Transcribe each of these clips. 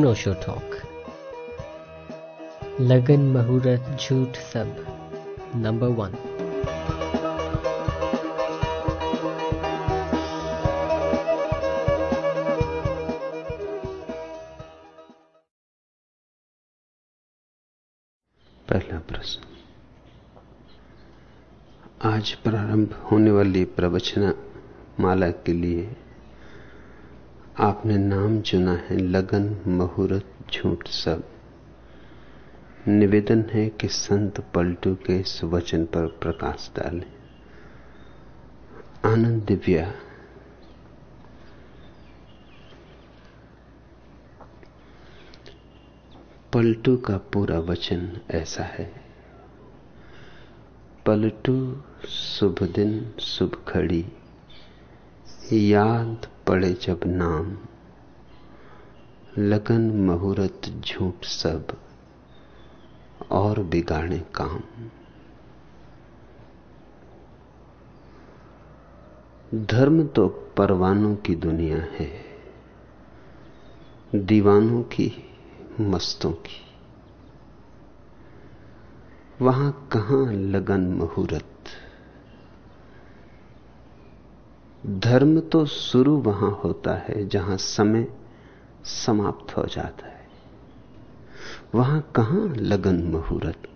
अनोशो talk लगन मुहूर्त झूठ सब नंबर वन पहला प्रश्न। आज प्रारंभ होने वाली प्रवचना माला के लिए आपने नाम चुना है, लगन, मुहूर्त, झूठ सब। निवेदन है कि संत पलटू के इस वचन पर प्रकाश डालें। आनंद दिव्या। पलटू का पूरा वचन ऐसा है। पलटू, शुभ दिन, शुभ खड़ी याद पड़े जब नाम। लगन मुहूर्त झूठ सब, और बिगाड़े काम। धर्म तो परवानों की दुनिया है, दीवानों की, मस्तों की। वहाँ कहाँ लगन मुहूर्त धर्म तो शुरू वहाँ होता है जहाँ समय समाप्त हो जाता है। वहाँ कहाँ लगन मुहूर्त?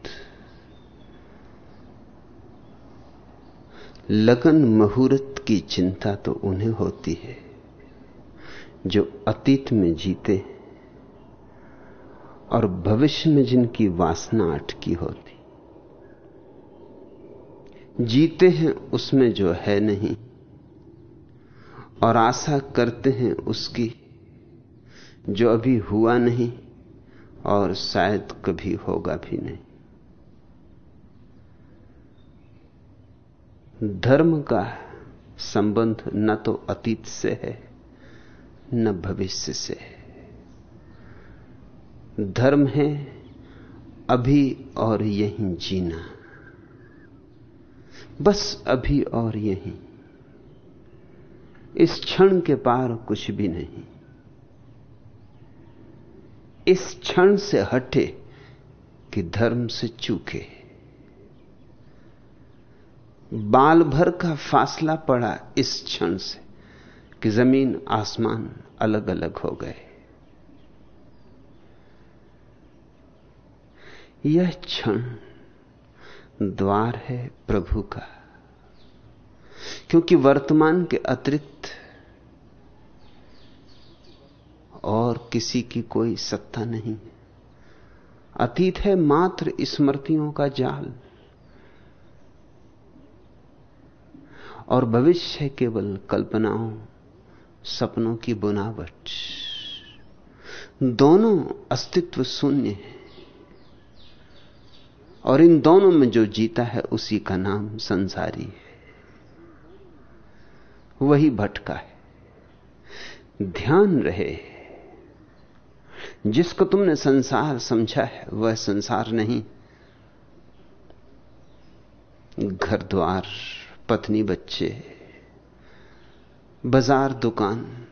लगन मुहूर्त की चिंता तो उन्हें होती है, जो अतीत में जीते और भविष्य में जिनकी वासना अटकी होती। जीते हैं उसमें जो है नहीं और आशा करते हैं उसकी, जो अभी हुआ नहीं और शायद कभी होगा भी नहीं। धर्म का संबंध न तो अतीत से है, न भविष्य से है। धर्म है अभी और यहीं जीना। बस अभी और यहीं। इस क्षण के पार कुछ भी नहीं। इस क्षण से हटे कि धर्म से चूके। बाल भर का फासला पड़ा इस क्षण से कि ज़मीन आसमान अलग अलग हो गए। यह क्षण द्वार है प्रभु का। क्योंकि वर्तमान के अतिरिक्त और किसी की कोई सत्ता नहीं अतीत है मात्र स्मृतियों का जाल। और भविष्य है केवल कल्पनाओं, सपनों की बुनावट। दोनों अस्तित्व शून्य है। और इन दोनों में जो जीता है उसी का नाम संसारी है। वही भटका है। ध्यान रहे। जिसको तुमने संसार समझा है, वह संसार नहीं। घर द्वार पत्नी बच्चे, बाज़ार दुकान,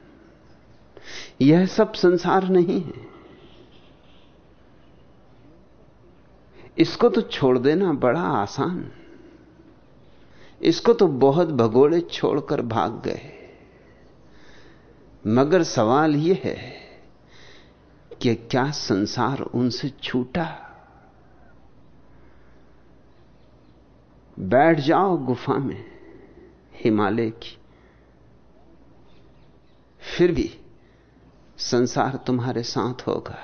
यह सब संसार नहीं है। इसको तो छोड़ देना बड़ा आसान। इसको तो बहुत भगोड़े छोड़कर भाग गए। मगर सवाल यह है कि क्या संसार उनसे छूटा? बैठ जाओ गुफा में, हिमालय की। फिर भी संसार तुम्हारे साथ होगा,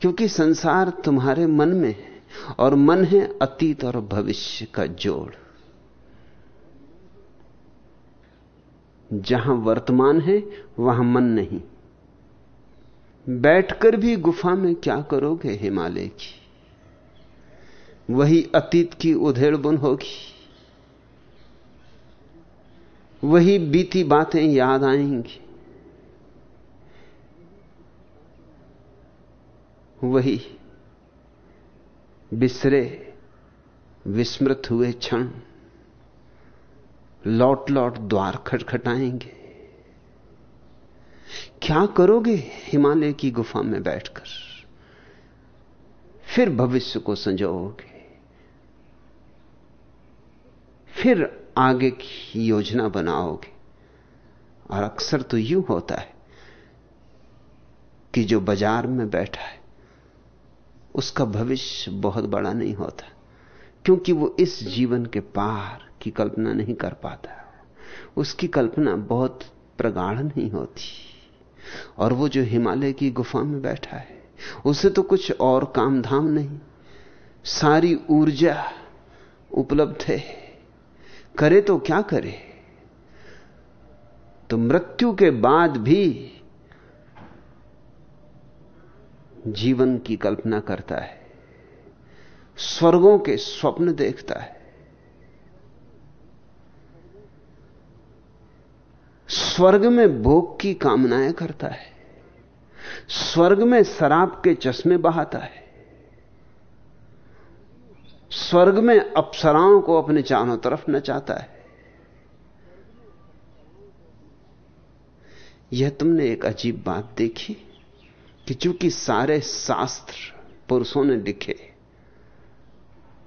क्योंकि संसार तुम्हारे मन में है और मन है अतीत और भविष्य का जोड़। जहाँ वर्तमान है, वहाँ मन नहीं। बैठकर भी गुफा में क्या करोगे हिमालय की? वही अतीत की उधेड़ बुन होगी। वही बीती बातें याद आएँगी। वही बिसरे, विस्मृत हुए क्षण। लौट लौट द्वार खटखटाएँगे। क्या करोगे हिमालय की गुफा में बैठकर? फिर भविष्य को संजोगे। फिर आगे की योजना बनाओगे। और अक्सर तो यूँ होता है कि जो बाज़ार में बैठा है, उसका भविष्य बहुत बड़ा नहीं होता, क्योंकि वो इस जीवन के पार की कल्पना नहीं कर पाता। उसकी कल्पना बहुत प्रगाढ़ नहीं होती। और वो जो हिमालय की गुफा में बैठा है, उसे तो कुछ और काम धाम नहीं। सारी ऊर्जा उपलब्ध है। करे तो क्या करे? तो मृत्यु के बाद भी जीवन की कल्पना करता है। स्वर्गों के स्वप्न देखता है। स्वर्ग में भोग की कामनाएँ करता है। स्वर्ग में शराब के चश्मे बहाता है। स्वर्ग में अप्सराओं को अपने चारों तरफ़ नचाता है। यह तुमने एक अजीब बात देखी कि चूँकि सारे शास्त्र पुरुषों ने लिखे,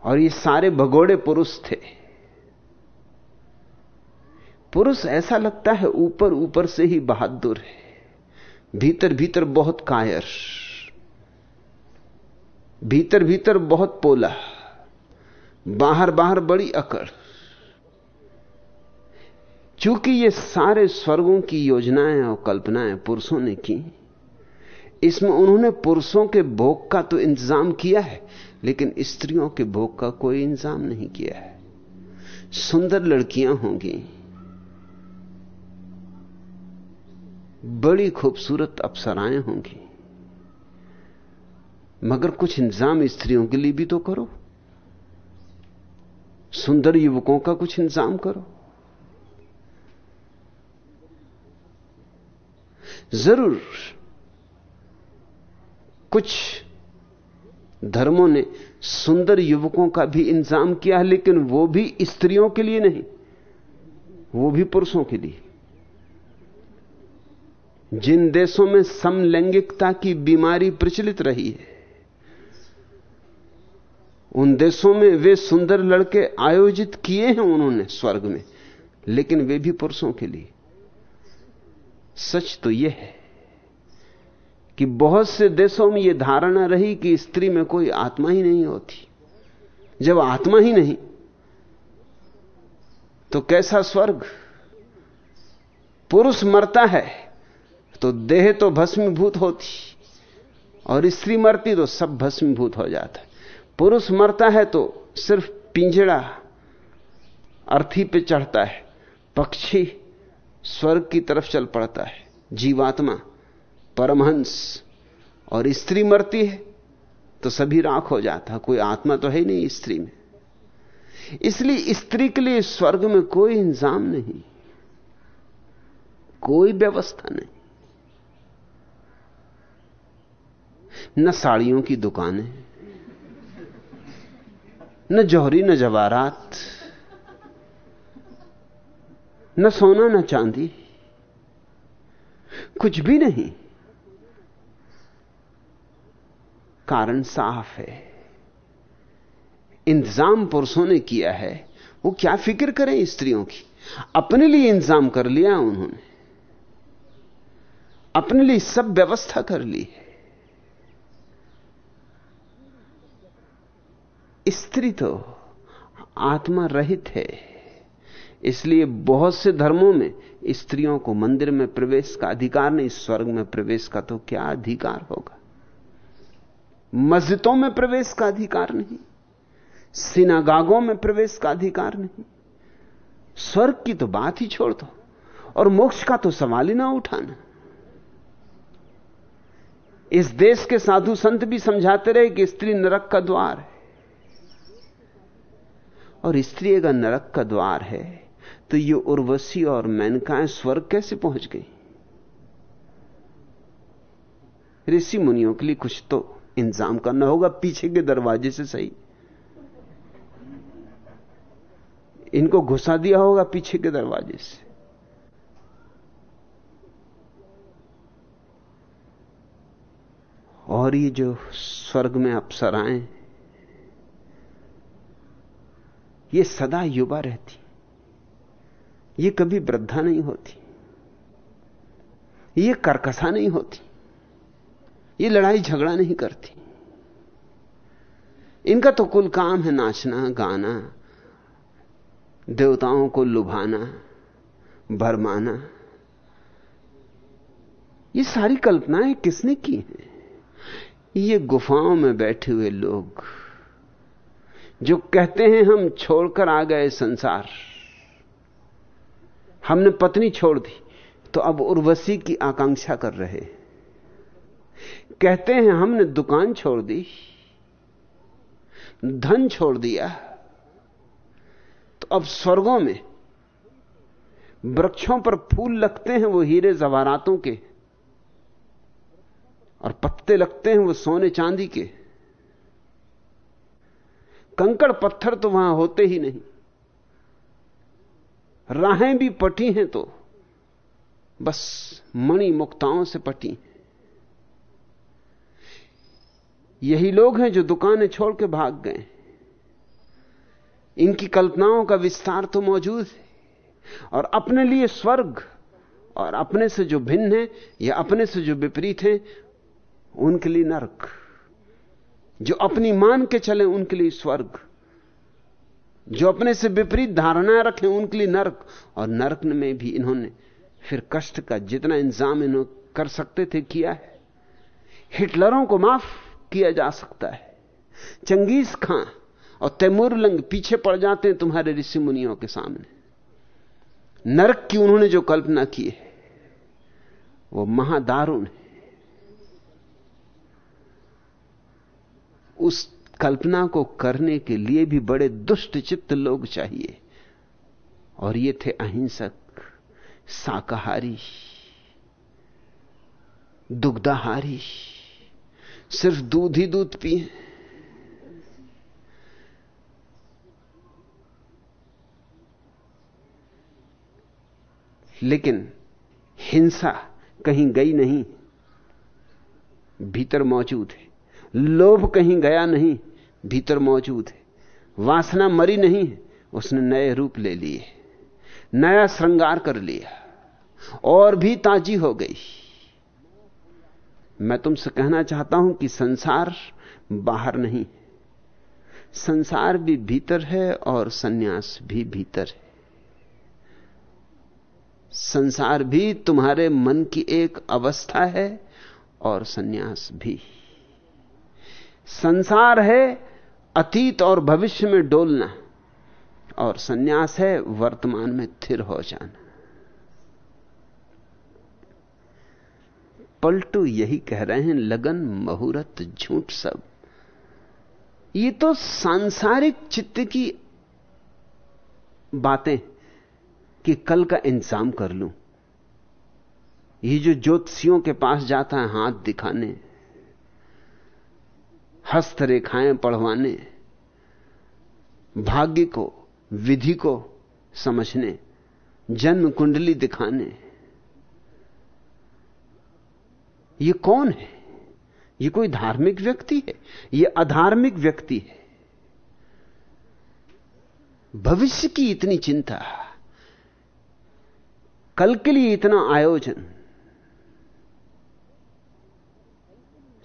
और ये सारे भगोड़े पुरुष थे पुरुष ऐसा लगता है ऊपर ऊपर से ही बहादुर है। भीतर भीतर बहुत कायर, भीतर भीतर बहुत पोला, बाहर बाहर बड़ी अकड़। चूँकि ये सारे स्वर्गों की योजनाएँ और कल्पनाएँ पुरुषों ने की, इसमें उन्होंने पुरुषों के भोग का तो इंतज़ाम किया है, लेकिन स्त्रियों के भोग का कोई इंतज़ाम नहीं किया है। सुंदर लड़कियाँ होंगी बड़ी खूबसूरत अप्सराएँ होंगी। मगर कुछ इंतज़ाम स्त्रियों के लिए भी तो करो। सुंदर युवकों का कुछ इंतज़ाम करो। ज़रूर कुछ धर्मों ने सुंदर युवकों का भी इंतज़ाम किया है लेकिन वो भी स्त्रियों के लिए नहीं, वो भी पुरुषों के लिए। जिन देशों में समलैंगिकता की बीमारी प्रचलित रही है, उन देशों में वे सुंदर लड़के आयोजित किए हैं उन्होंने स्वर्ग में, लेकिन वे भी पुरुषों के लिए। सच तो यह है कि बहुत से देशों में यह धारणा रही कि स्त्री में कोई आत्मा ही नहीं होती। जब आत्मा ही नहीं तो कैसा स्वर्ग? पुरुष मरता है तो देह तो भस्मीभूत होती, और स्त्री मरती तो सब भस्मीभूत हो जाता है। पुरुष मरता है तो सिर्फ़ पिंजड़ा अर्थी पे चढ़ता है, पक्षी स्वर्ग की तरफ़ चल पड़ता है, जीवात्मा, परमहंस। और स्त्री मरती है तो सभी राख हो जाता कोई आत्मा तो है ही नहीं स्त्री में। इसलिए स्त्री के लिए स्वर्ग में कोई इंतज़ाम नहीं, कोई व्यवस्था नहीं। न साड़ियों की दुकानें, न जौहरी, न जवारात न सोना, न चांदी, कुछ भी नहीं। कारण साफ़ है। इंतज़ाम पुरुषों ने किया है। वो क्या फ़िक्र करें स्त्रियों की? अपने लिए इंतज़ाम कर लिया उन्होंने। अपने लिए सब व्यवस्था कर ली है। स्त्री तो आत्मा रहित है। इसलिए बहुत से धर्मों में स्त्रियों को मंदिर में प्रवेश का अधिकार नहीं, स्वर्ग में प्रवेश का तो क्या अधिकार होगा? मस्जिदों में प्रवेश का अधिकार नहीं, सिनागागों में प्रवेश का अधिकार नहीं। स्वर्ग की तो बात ही छोड़ दो और मोक्ष का तो सवाल ही ना उठाना। इस देश के साधु संत भी समझाते रहे कि स्त्री नरक का द्वार है। और स्त्री का नरक का द्वार है तो ये उर्वशी और मैनकाएँ स्वर्ग कैसे पहुँच गई? ऋषि मुनियों के लिए कुछ तो इंतज़ाम करना होगा, पीछे के दरवाजे से सही। इनको घुसा दिया होगा पीछे के दरवाजे से। और ये जो स्वर्ग में अप्सराएँ ये सदा युवा रहती। ये कभी वृद्धा नहीं होती। ये करकसा नहीं होती। ये लड़ाई झगड़ा नहीं करती। इनका तो कुल काम है नाचना, गाना, देवताओं को लुभाना, भरमाना। ये सारी कल्पनाएँ किसने की हैं? ये गुफाओं में बैठे हुए लोग। जो कहते हैं हम छोड़कर आ गए संसार। हमने पत्नी छोड़ दी तो अब उर्वशी की आकांक्षा कर रहे कहते हैं हमने दुकान छोड़ दी, धन छोड़ दिया तो अब स्वर्गों में वृक्षों पर फूल लगते हैं वो हीरे जवारातों के, और पत्ते लगते हैं वो सोने चांदी के। कंकड़ पत्थर तो वहाँ होते ही नहीं। राहें भी पटी हैं तो बस मणि मुक्ताओं से पटी यही लोग हैं जो दुकानें छोड़ के भाग गए। इनकी कल्पनाओं का विस्तार तो मौजूद है। और अपने लिए स्वर्ग और अपने से जो भिन्न है या अपने से जो विपरीत है, उनके लिए नरक। जो अपनी मान के चले, उनके लिए स्वर्ग। जो अपने से विपरीत धारणाएँ रखें, उनके लिए नरक। और नरक में भी इन्होंने फिर कष्ट का जितना इंतज़ाम इन्होंने कर सकते थे, किया है। हिटलरों को माफ़ किया जा सकता है। चंगेज खां और तैमूर लंग पीछे पड़ जाते हैं तुम्हारे ऋषि मुनियों के सामने। नरक की उन्होंने जो कल्पना की है, वो महादारुण है। उस कल्पना को करने के लिए भी बड़े दुष्ट चित्त लोग चाहिए। और ये थे अहिंसक, शाकाहारी, दुग्धाहारी, सिर्फ़ दूध ही दूध पिए। लेकिन हिंसा कहीं गई नहीं, भीतर मौजूद है। लोभ कहीं गया नहीं, भीतर मौजूद है। वासना मरी नहीं है, उसने नए रूप ले लिए, नया श्रृंगार कर लिया, और भी ताजी हो गई। मैं तुमसे कहना चाहता हूँ कि संसार बाहर नहीं संसार भी भीतर है और सन्यास भी भीतर है। संसार भी तुम्हारे मन की एक अवस्था है और सन्यास भी। संसार है, अतीत और भविष्य में डोलना। और सन्यास है, वर्तमान में थिर हो जाना। पलटू यही कह रहे हैं, लगन, मुहूर्त, झूठ सब। ये तो सांसारिक चित्त की बातें कि कल का इंतज़ाम कर लूँ। ये जो ज्योतिषियों के पास जाता है हाथ दिखाने। हस्तरेखाएँ पढ़वाने, भाग्य को, विधि को समझने, जन्म कुंडली दिखाने। ये कौन है? ये कोई धार्मिक व्यक्ति है? ये अधार्मिक व्यक्ति है। भविष्य की इतनी चिंता, कल के लिए इतना आयोजन,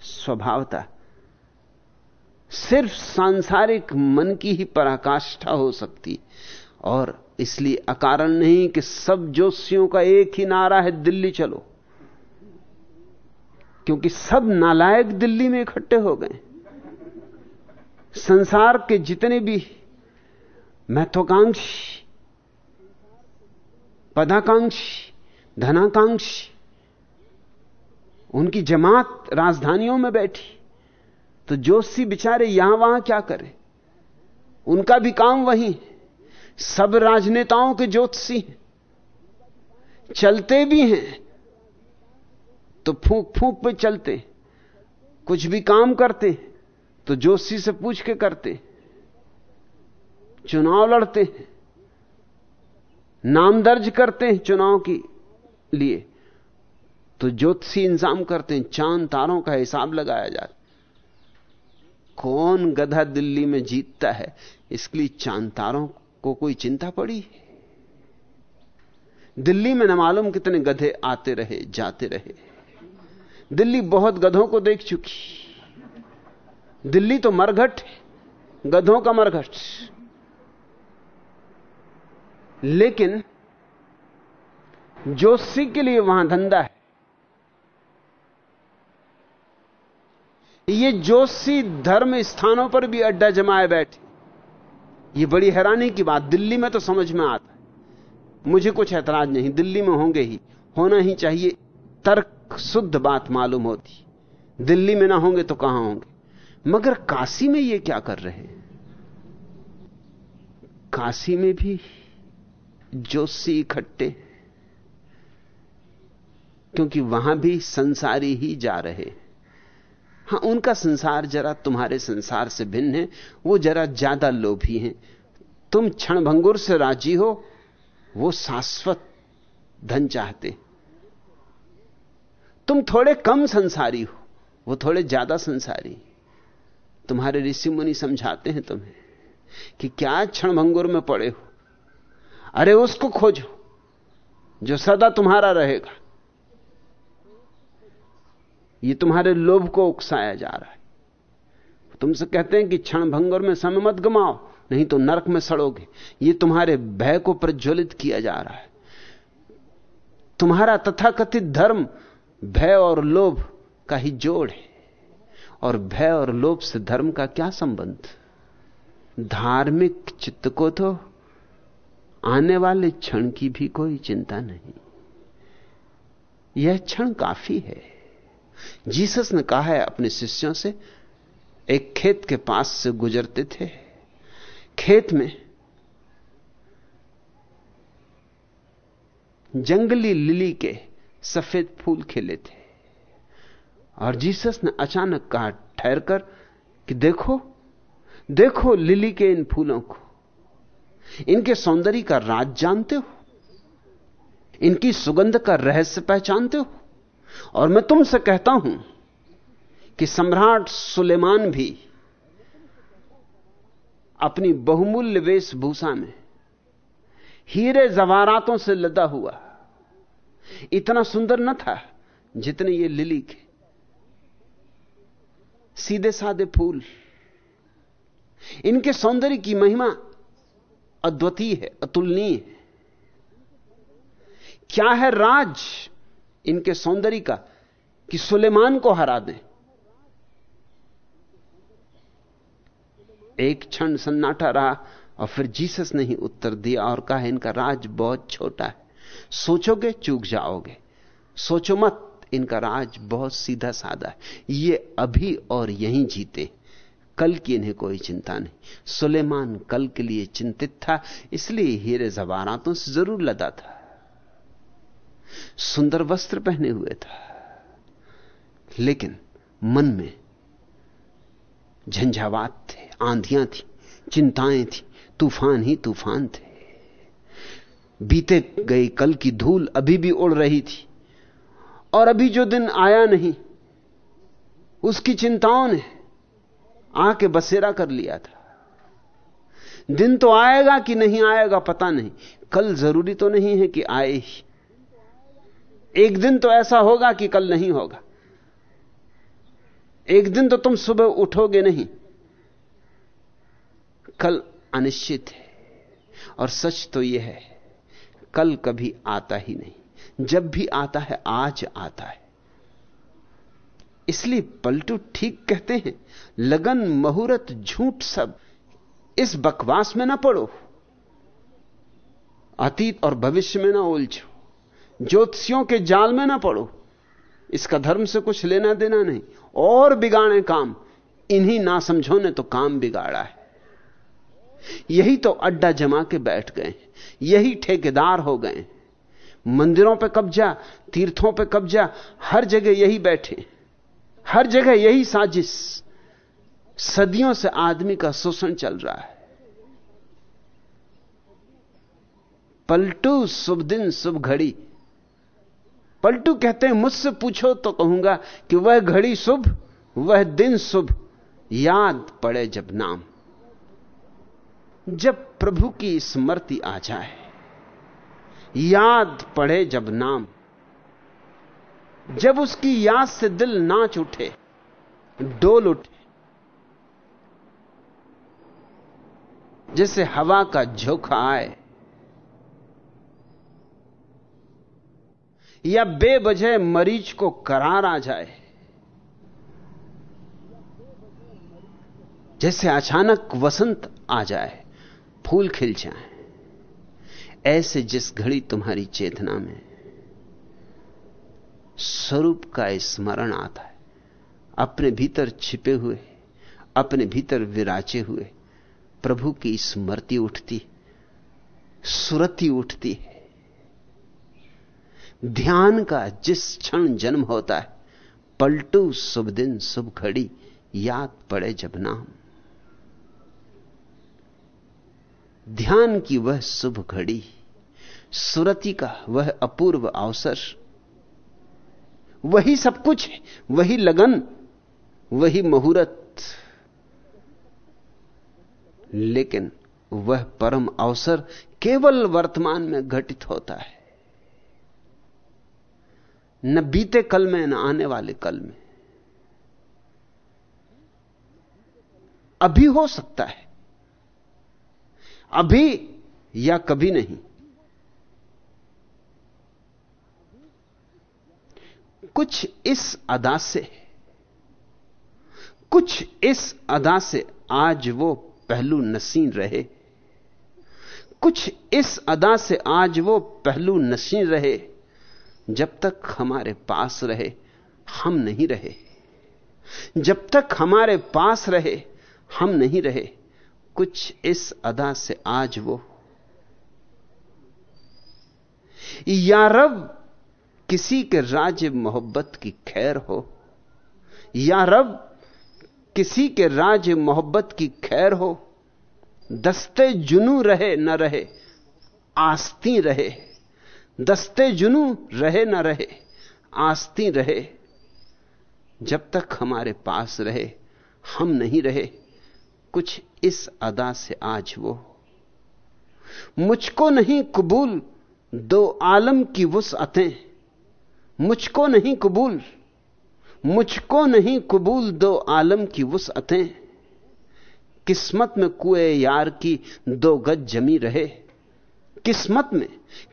स्वभावता सिर्फ़ सांसारिक मन की ही पराकाष्ठा हो सकती। और इसलिए अकारण नहीं कि सब जोशियों का एक ही नारा है, दिल्ली चलो। क्योंकि सब नालायक दिल्ली में इकट्ठे हो गए। संसार के जितने भी महत्वाकांक्षी, पदाकांक्षी, धनाकांक्षी, उनकी जमात राजधानियों में बैठी। तो जोशी बेचारे यहाँ वहाँ क्या करें? उनका भी काम वही है। सब राजनेताओं के ज्योतिषी चलते भी हैं। तो फूक फूक पे चलते कुछ भी काम करते तो जोशी से पूछ के करते चुनाव लड़ते नाम दर्ज करते हैं चुनाव के लिए। तो ज्योतिषी इंतज़ाम करते हैं। चाँद तारों का हिसाब लगाया जाता कौन गधा दिल्ली में जीतता है? इसके लिए चांतारों को कोई चिंता पड़ी? दिल्ली में न मालूम कितने गधे आते रहे, जाते रहे। दिल्ली बहुत गधों को देख चुकी। दिल्ली तो मरघट गधों का मरघट। लेकिन जोशी के लिए वहाँ धंधा है। ये जोशी धर्म स्थानों पर भी अड्डा जमाए बैठे, ये बड़ी हैरानी की बात, दिल्ली में तो समझ में आता है। मुझे कुछ ऐतराज नहीं, दिल्ली में होंगे ही, होना ही चाहिए तर्क शुद्ध बात मालूम होती। दिल्ली में ना होंगे तो कहाँ होंगे? मगर काशी में ये क्या कर रहे हैं? काशी में भी जोशी इकट्ठे क्योंकि वहाँ भी संसारी ही जा रहे हैं। हाँ, उनका संसार जरा तुम्हारे संसार से भिन्न है, वो जरा ज़्यादा लोभी हैं। तुम क्षण भंगुर से राज़ी हो, वो शाश्वत धन चाहते। तुम थोड़े कम संसारी हो, वो थोड़े ज़्यादा संसारी। तुम्हारे ऋषि मुनि समझाते हैं तुम्हें कि क्या क्षण भंगुर में पड़े हो। अरे उसको खोजो, जो सदा तुम्हारा रहेगा। ये तुम्हारे लोभ को उकसाया जा रहा है। तुमसे कहते हैं कि क्षण भंगुर में समय मत गमाओ, नहीं तो नरक में सड़ोगे। ये तुम्हारे भय को प्रज्वलित किया जा रहा है। तुम्हारा तथाकथित धर्म भय और लोभ का ही जोड़ है। और भय और लोभ से धर्म का क्या संबंध? धार्मिक चित्त को तो आने वाले क्षण की भी कोई चिंता नहीं। यह क्षण काफ़ी है। जीसस ने कहा है, अपने शिष्यों से, एक खेत के पास से गुजरते थे। खेत में जंगली लिली के सफ़ेद फूल खिले थे। और जीसस ने अचानक कहा ठहरकर कि देखो देखो लिली के इन फूलों को। इनके सौंदर्य का राज जानते हो? इनकी सुगंध का रहस्य पहचानते हो? और मैं तुमसे कहता हूँ कि सम्राट सुलेमान भी अपनी बहुमूल्य वेशभूषा में हीरे जवारातों से लदा हुआ। इतना सुंदर न था जितने ये लिली के। सीधे साधे फूल। इनके सौंदर्य की महिमा अद्वितीय है, अतुलनीय है। क्या है राज? इनके सौंदर्य का कि सुलेमान को हरा दें। एक क्षण सन्नाटा रहा और फिर जीसस ने ही उत्तर दिया और कहा, इनका राज बहुत छोटा है। सोचोगे, चूक जाओगे। सोचो मत, इनका राज बहुत सीधा साधा है। ये अभी और यहीं जीते। कल की इन्हें कोई चिंता नहीं। सुलेमान कल के लिए चिंतित था, इसलिए हीरे जवारातों से ज़रूर लदा था। सुंदर वस्त्र पहने हुए था। लेकिन मन में झंझावात थे, आंधियाँ थी, चिंताएँ थी, तूफ़ान ही तूफ़ान थे। बीते गई कल की धूल अभी भी उड़ रही थी और अभी जो दिन आया नहीं, उसकी चिंताओं ने आके बसेरा कर लिया था। दिन तो आएगा कि नहीं आएगा पता नहीं, कल ज़रूरी तो नहीं है कि आए ही। एक दिन तो ऐसा होगा कि कल नहीं होगा। एक दिन तो तुम सुबह उठोगे नहीं। कल अनिश्चित है। और सच तो यह है, कल कभी आता ही नहीं। जब भी आता है, आज आता है। इसलिए पलटू ठीक कहते हैं, लगन, मुहूर्त, झूठ सब, इस बकवास में ना पड़ो। अतीत और भविष्य में ना उलझो। ज्योतिषियों के जाल में ना पड़ो। इसका धर्म से कुछ लेना देना नहीं। और बिगाड़े काम। इन्हीं ना समझो, ने तो काम बिगाड़ा है। यही तो अड्डा जमा के बैठ गए। यही ठेकेदार हो गए। मंदिरों पे कब्जा, तीर्थों पे कब्जा, हर जगह यही बैठे। हर जगह यही साजिश। सदियों से आदमी का शोषण चल रहा है। पलटू, शुभ दिन, शुभ घड़ी। पलटू कहते हैं, मुझसे पूछो तो कहूँगा कि वह घड़ी शुभ, वह दिन शुभ, याद पड़े जब नाम। जब प्रभु की स्मृति आ जाए, याद पड़े जब नाम। जब उसकी याद से दिल नाच उठे, डोल उठे, जैसे हवा का झोंका आए या बेवजह मरीज़ को करार आ जाए। जैसे अचानक वसंत आ जाए, फूल खिल जाए, ऐसे जिस घड़ी तुम्हारी चेतना में स्वरूप का स्मरण आता है, अपने भीतर छिपे हुए, अपने भीतर विराचे हुए, प्रभु की स्मृति उठती, सुरति उठती है। ध्यान का जिस क्षण जन्म होता है, पलटू शुभ दिन, शुभ घड़ी, याद पड़े जब नाम। ध्यान की वह शुभ घड़ी, सुरति का वह अपूर्व अवसर, वही सब कुछ है, वही लगन, वही मुहूर्त। लेकिन वह परम अवसर केवल वर्तमान में घटित होता है। न बीते कल में, न आने वाले कल में। अभी हो सकता है। अभी या कभी नहीं। कुछ इस अदा से कुछ इस अदा से आज वो पहलू नसीन रहे। कुछ इस अदा से आज वो पहलू नसीन रहे। जब तक हमारे पास रहे, हम नहीं रहे। जब तक हमारे पास रहे, हम नहीं रहे। कुछ इस अदा से आज वो। या रब, किसी के राज मोहब्बत की खैर हो। या रब, किसी के राज मोहब्बत की खैर हो। दस्ते जुनू रहे न रहे, आस्ती रहे। दस्ते जुनू रहे न रहे, आस्ती रहे। जब तक हमारे पास रहे, हम नहीं रहे, कुछ इस अदा से आज वो। मुझको नहीं कबूल दो आलम की वुसअतें मुझको नहीं कबूल, मुझको नहीं कबूल दो आलम की वुसअतें किस्मत में कुए यार की दो गज जमी रहे। किस्मत में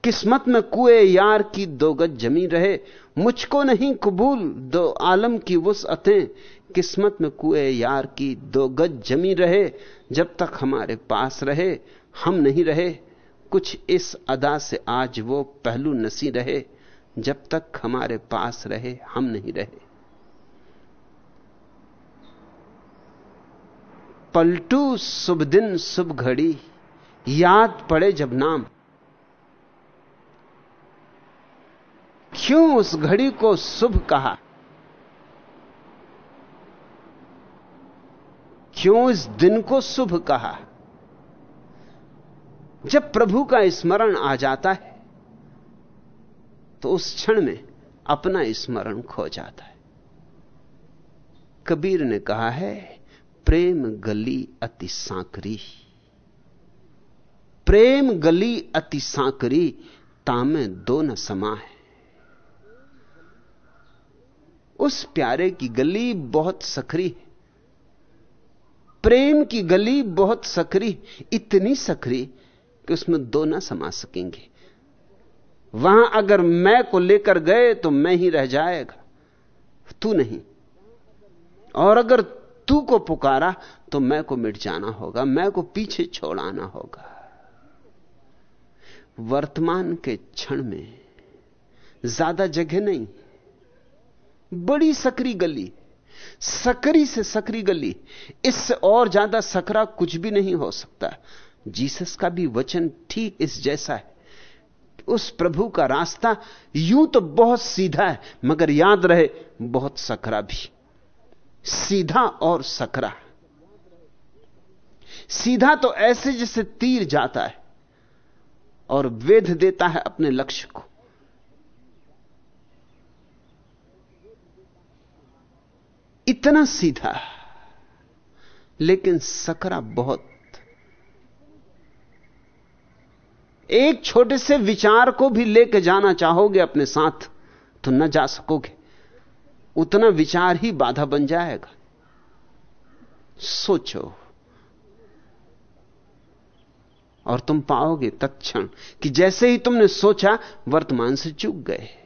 किस्मत में कुए यार की दो गज जमी रहे, मुझको नहीं कबूल दो आलम की वुसअतें किस्मत में कुए यार की दो गज जमी रहे, जब तक हमारे पास रहे, हम नहीं रहे, कुछ इस अदा से आज वो पहलू नसी रहे, जब तक हमारे पास रहे, हम नहीं रहे। पलटू शुभ दिन शुभ घड़ी, याद पड़े जब नाम क्यों उस घड़ी को शुभ कहा? क्यों इस दिन को शुभ कहा? जब प्रभु का स्मरण आ जाता है तो उस क्षण में अपना स्मरण खो जाता है। कबीर ने कहा है, प्रेम गली अति सांकरी, प्रेम गली अति सांकरी, तामे दो न समा है। उस प्यारे की गली बहुत सखरी है। प्रेम की गली बहुत सकरी इतनी सकरी कि उसमें दो ना समा सकेंगे। वहाँ अगर मैं को लेकर गए तो मैं ही रह जाएगा। तू नहीं। और अगर तू को पुकारा तो मैं को मिट जाना होगा, मैं को पीछे छोड़ाना होगा। वर्तमान के क्षण में ज़्यादा जगह नहीं। बड़ी सकरी गली। सकरी से सकरी गली। इससे और ज़्यादा सकरा कुछ भी नहीं हो सकता। जीसस का भी वचन ठीक इस जैसा है। उस प्रभु का रास्ता यूँ तो बहुत सीधा है, मगर याद रहे, बहुत सकरा भी। सीधा और सकरा। सीधा तो ऐसे जैसे तीर जाता है और वेध देता है अपने लक्ष्य को। इतना सीधा, लेकिन सकरा बहुत। एक छोटे से विचार को भी लेके जाना चाहोगे अपने साथ तो न जा सकोगे। उतना विचार ही बाधा बन जाएगा। सोचो। और तुम पाओगे तत्क्षण कि जैसे ही तुमने सोचा, वर्तमान से चूक गए।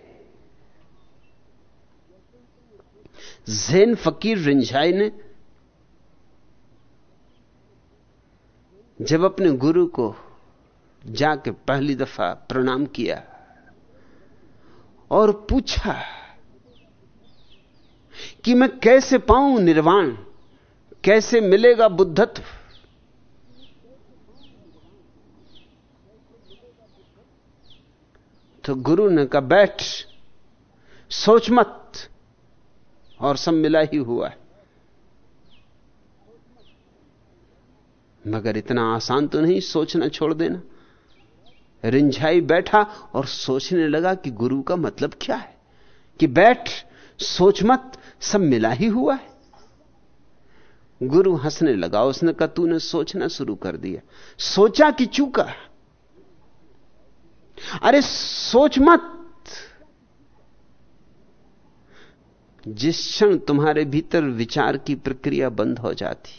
जैन फकीर रिंझाई ने जब अपने गुरु को जाके पहली दफ़ा प्रणाम किया और पूछा कि मैं कैसे पाऊँ निर्वाण, कैसे मिलेगा बुद्धत्व? तो गुरु ने कहा, बैठ, सोच मत। और सब मिला ही हुआ है। मगर इतना आसान तो नहीं, सोचना छोड़ देना। रिंझाई बैठा और सोचने लगा कि गुरु का मतलब क्या है? कि बैठ, सोच मत, सब मिला ही हुआ है। गुरु हंसने लगा, उसने कहा, तूने सोचना शुरू कर दिया। सोचा कि चूका? अरे, सोच मत। जिस क्षण तुम्हारे भीतर विचार की प्रक्रिया बंद हो जाती,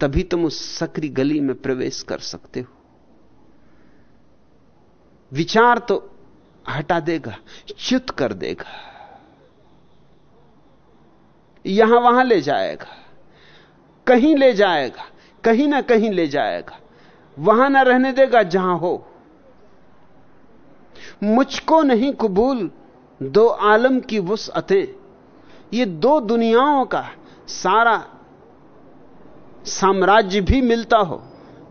तभी तुम उस सकरी गली में प्रवेश कर सकते हो। विचार तो हटा देगा, च्युत कर देगा। यहाँ वहाँ ले जाएगा, कहीं ले जाएगा, कहीं ना कहीं ले जाएगा, वहाँ ना रहने देगा जहाँ हो। मुझको नहीं कबूल दो आलम की वुसअतें ये दो दुनियाओं का सारा साम्राज्य भी मिलता हो,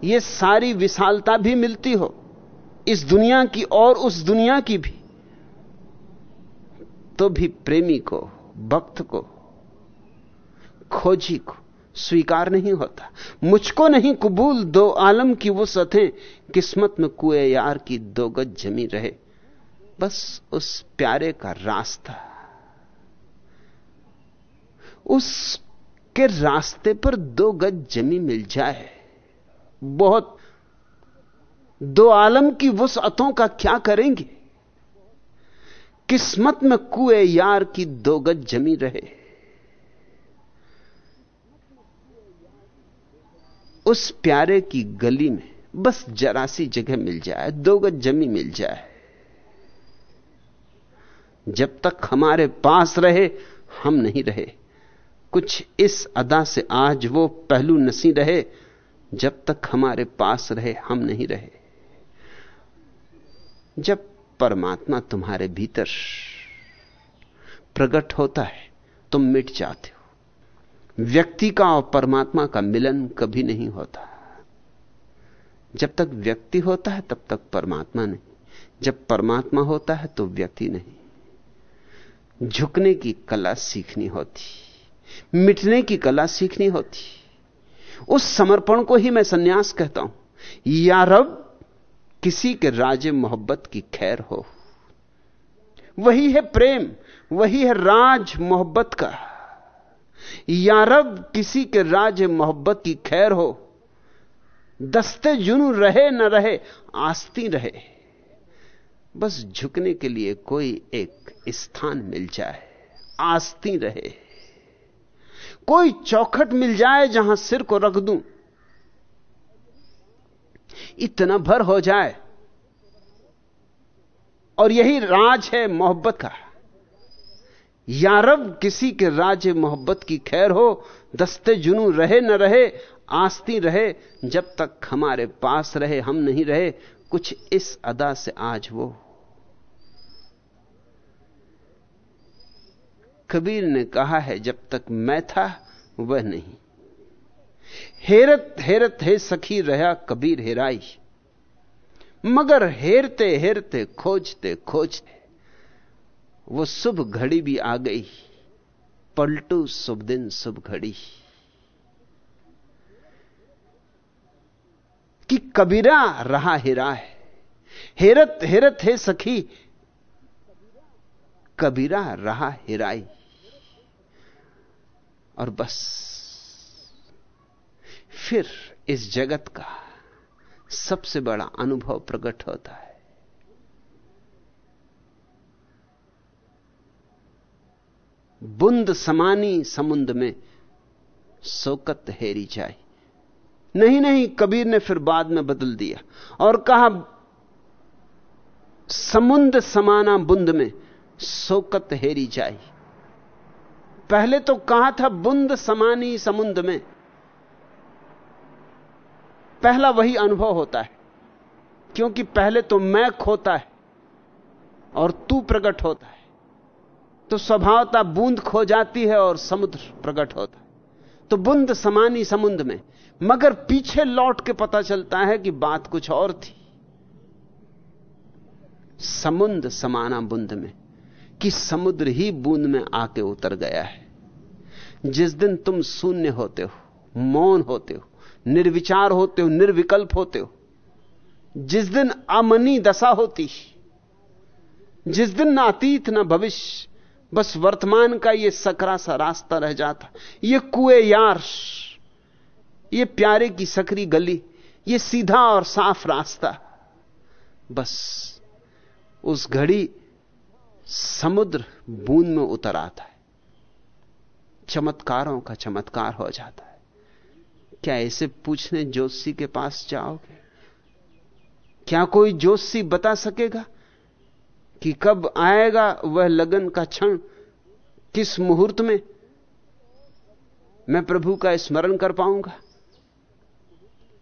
ये सारी विशालता भी मिलती हो, इस दुनिया की और उस दुनिया की भी तो भी प्रेमी को, भक्त को, खोजी को स्वीकार नहीं होता। मुझको नहीं कबूल दो आलम की वो सतें किस्मत में कुए यार की दो गज जमी रहे। बस उस प्यारे का रास्ता उसके रास्ते पर दो गज जमी मिल जाए। बहुत दो आलम की वसअतों का क्या करेंगे? किस्मत में कुए यार की दो गज जमी रहे। उस प्यारे की गली में बस जरा सी जगह मिल जाए, दो गज जमी मिल जाए। जब तक हमारे पास रहे, हम नहीं रहे। कुछ इस अदा से आज वो पहलू नसी रहे, जब तक हमारे पास रहे, हम नहीं रहे। जब परमात्मा तुम्हारे भीतर प्रकट होता है, तुम मिट जाते हो। व्यक्ति का और परमात्मा का मिलन कभी नहीं होता। जब तक व्यक्ति होता है, तब तक परमात्मा नहीं। जब परमात्मा होता है तो व्यक्ति नहीं। झुकने की कला सीखनी होती। मिटने की कला सीखनी होती। उस समर्पण को ही मैं सन्यास कहता हूँ। या रब, किसी के राज मोहब्बत की खैर हो। वही है प्रेम, वही है राज मोहब्बत का। या रब, किसी के राज मोहब्बत की खैर हो। दस्ते जुनू रहे न रहे, आस्ती रहे। बस झुकने के लिए कोई एक स्थान मिल जाए, आस्ती रहे। कोई चौखट मिल जाए जहाँ सिर को रख दूँ। इतना भर हो जाए। और यही राज है मोहब्बत का। यारब किसी के राज मोहब्बत की खैर हो, दस्ते जुनू रहे न रहे, आस्ती रहे, जब तक हमारे पास रहे, हम नहीं रहे, कुछ इस अदा से आज वो कबीर ने कहा है, जब तक मैं था, वह नहीं। हेरत हेरत, हे सखी, रहा कबीर हेराई। मगर हेरते हेरते, खोजते खोजते, वो शुभ घड़ी भी आ गई, पलटू शुभ दिन शुभ घड़ी। कि कबीरा रहा हिरा है हेरत हेरत, है सखी, कबीरा रहा हिराई। और बस। फिर इस जगत का सबसे बड़ा अनुभव प्रकट होता है। बुंद समानी समुद्र में सोकत हेरी जाए। नहीं नहीं, कबीर ने फिर बाद में बदल दिया और कहा समुद्र समाना बुंद में सोकत हेरी जाए। पहले तो कहा था बुंद समानी समुद्र में? पहला वही अनुभव होता है, क्योंकि पहले तो मैं खोता है और तू प्रकट होता है। तो स्वभावता बूंद खो जाती है और समुद्र प्रकट होता है। तो बुंद समानी समुद्र में, मगर पीछे लौट के पता चलता है कि बात कुछ और थी। समुद्र समाना बुंद में। कि समुद्र ही बूंद में आके उतर गया है। जिस दिन तुम शून्य होते हो, मौन होते हो, निर्विचार होते हो, निर्विकल्प होते हो, जिस दिन अमनी दशा होती, जिस दिन ना अतीत, ना भविष्य, बस वर्तमान का ये सकरा सा रास्ता रह जाता। ये कुएँ यार, ये प्यारे की सकरी गली, ये सीधा और साफ़ रास्ता। बस उस घड़ी समुद्र बूंद में उतर आता है। चमत्कारों का चमत्कार हो जाता है। क्या इसे पूछने जोशी के पास जाओगे? क्या कोई जोशी बता सकेगा कि कब आएगा वह लगन का क्षण? किस मुहूर्त में? मैं प्रभु का स्मरण कर पाऊँगा।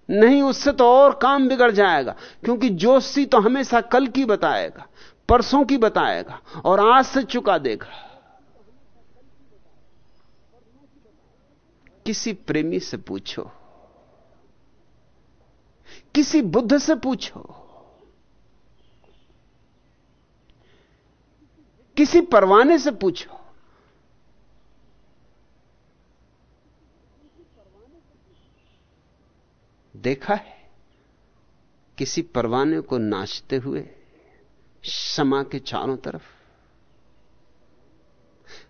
नहीं, उससे तो और काम बिगड़ जाएगा, क्योंकि जोशी तो हमेशा कल की बताएगा। परसों की बताएगा और आज से चुका देगा। किसी प्रेमी से पूछो, किसी बुद्ध से पूछो, किसी परवाने से पूछो, देखा है किसी परवाने को नाचते हुए समा के चारों तरफ़।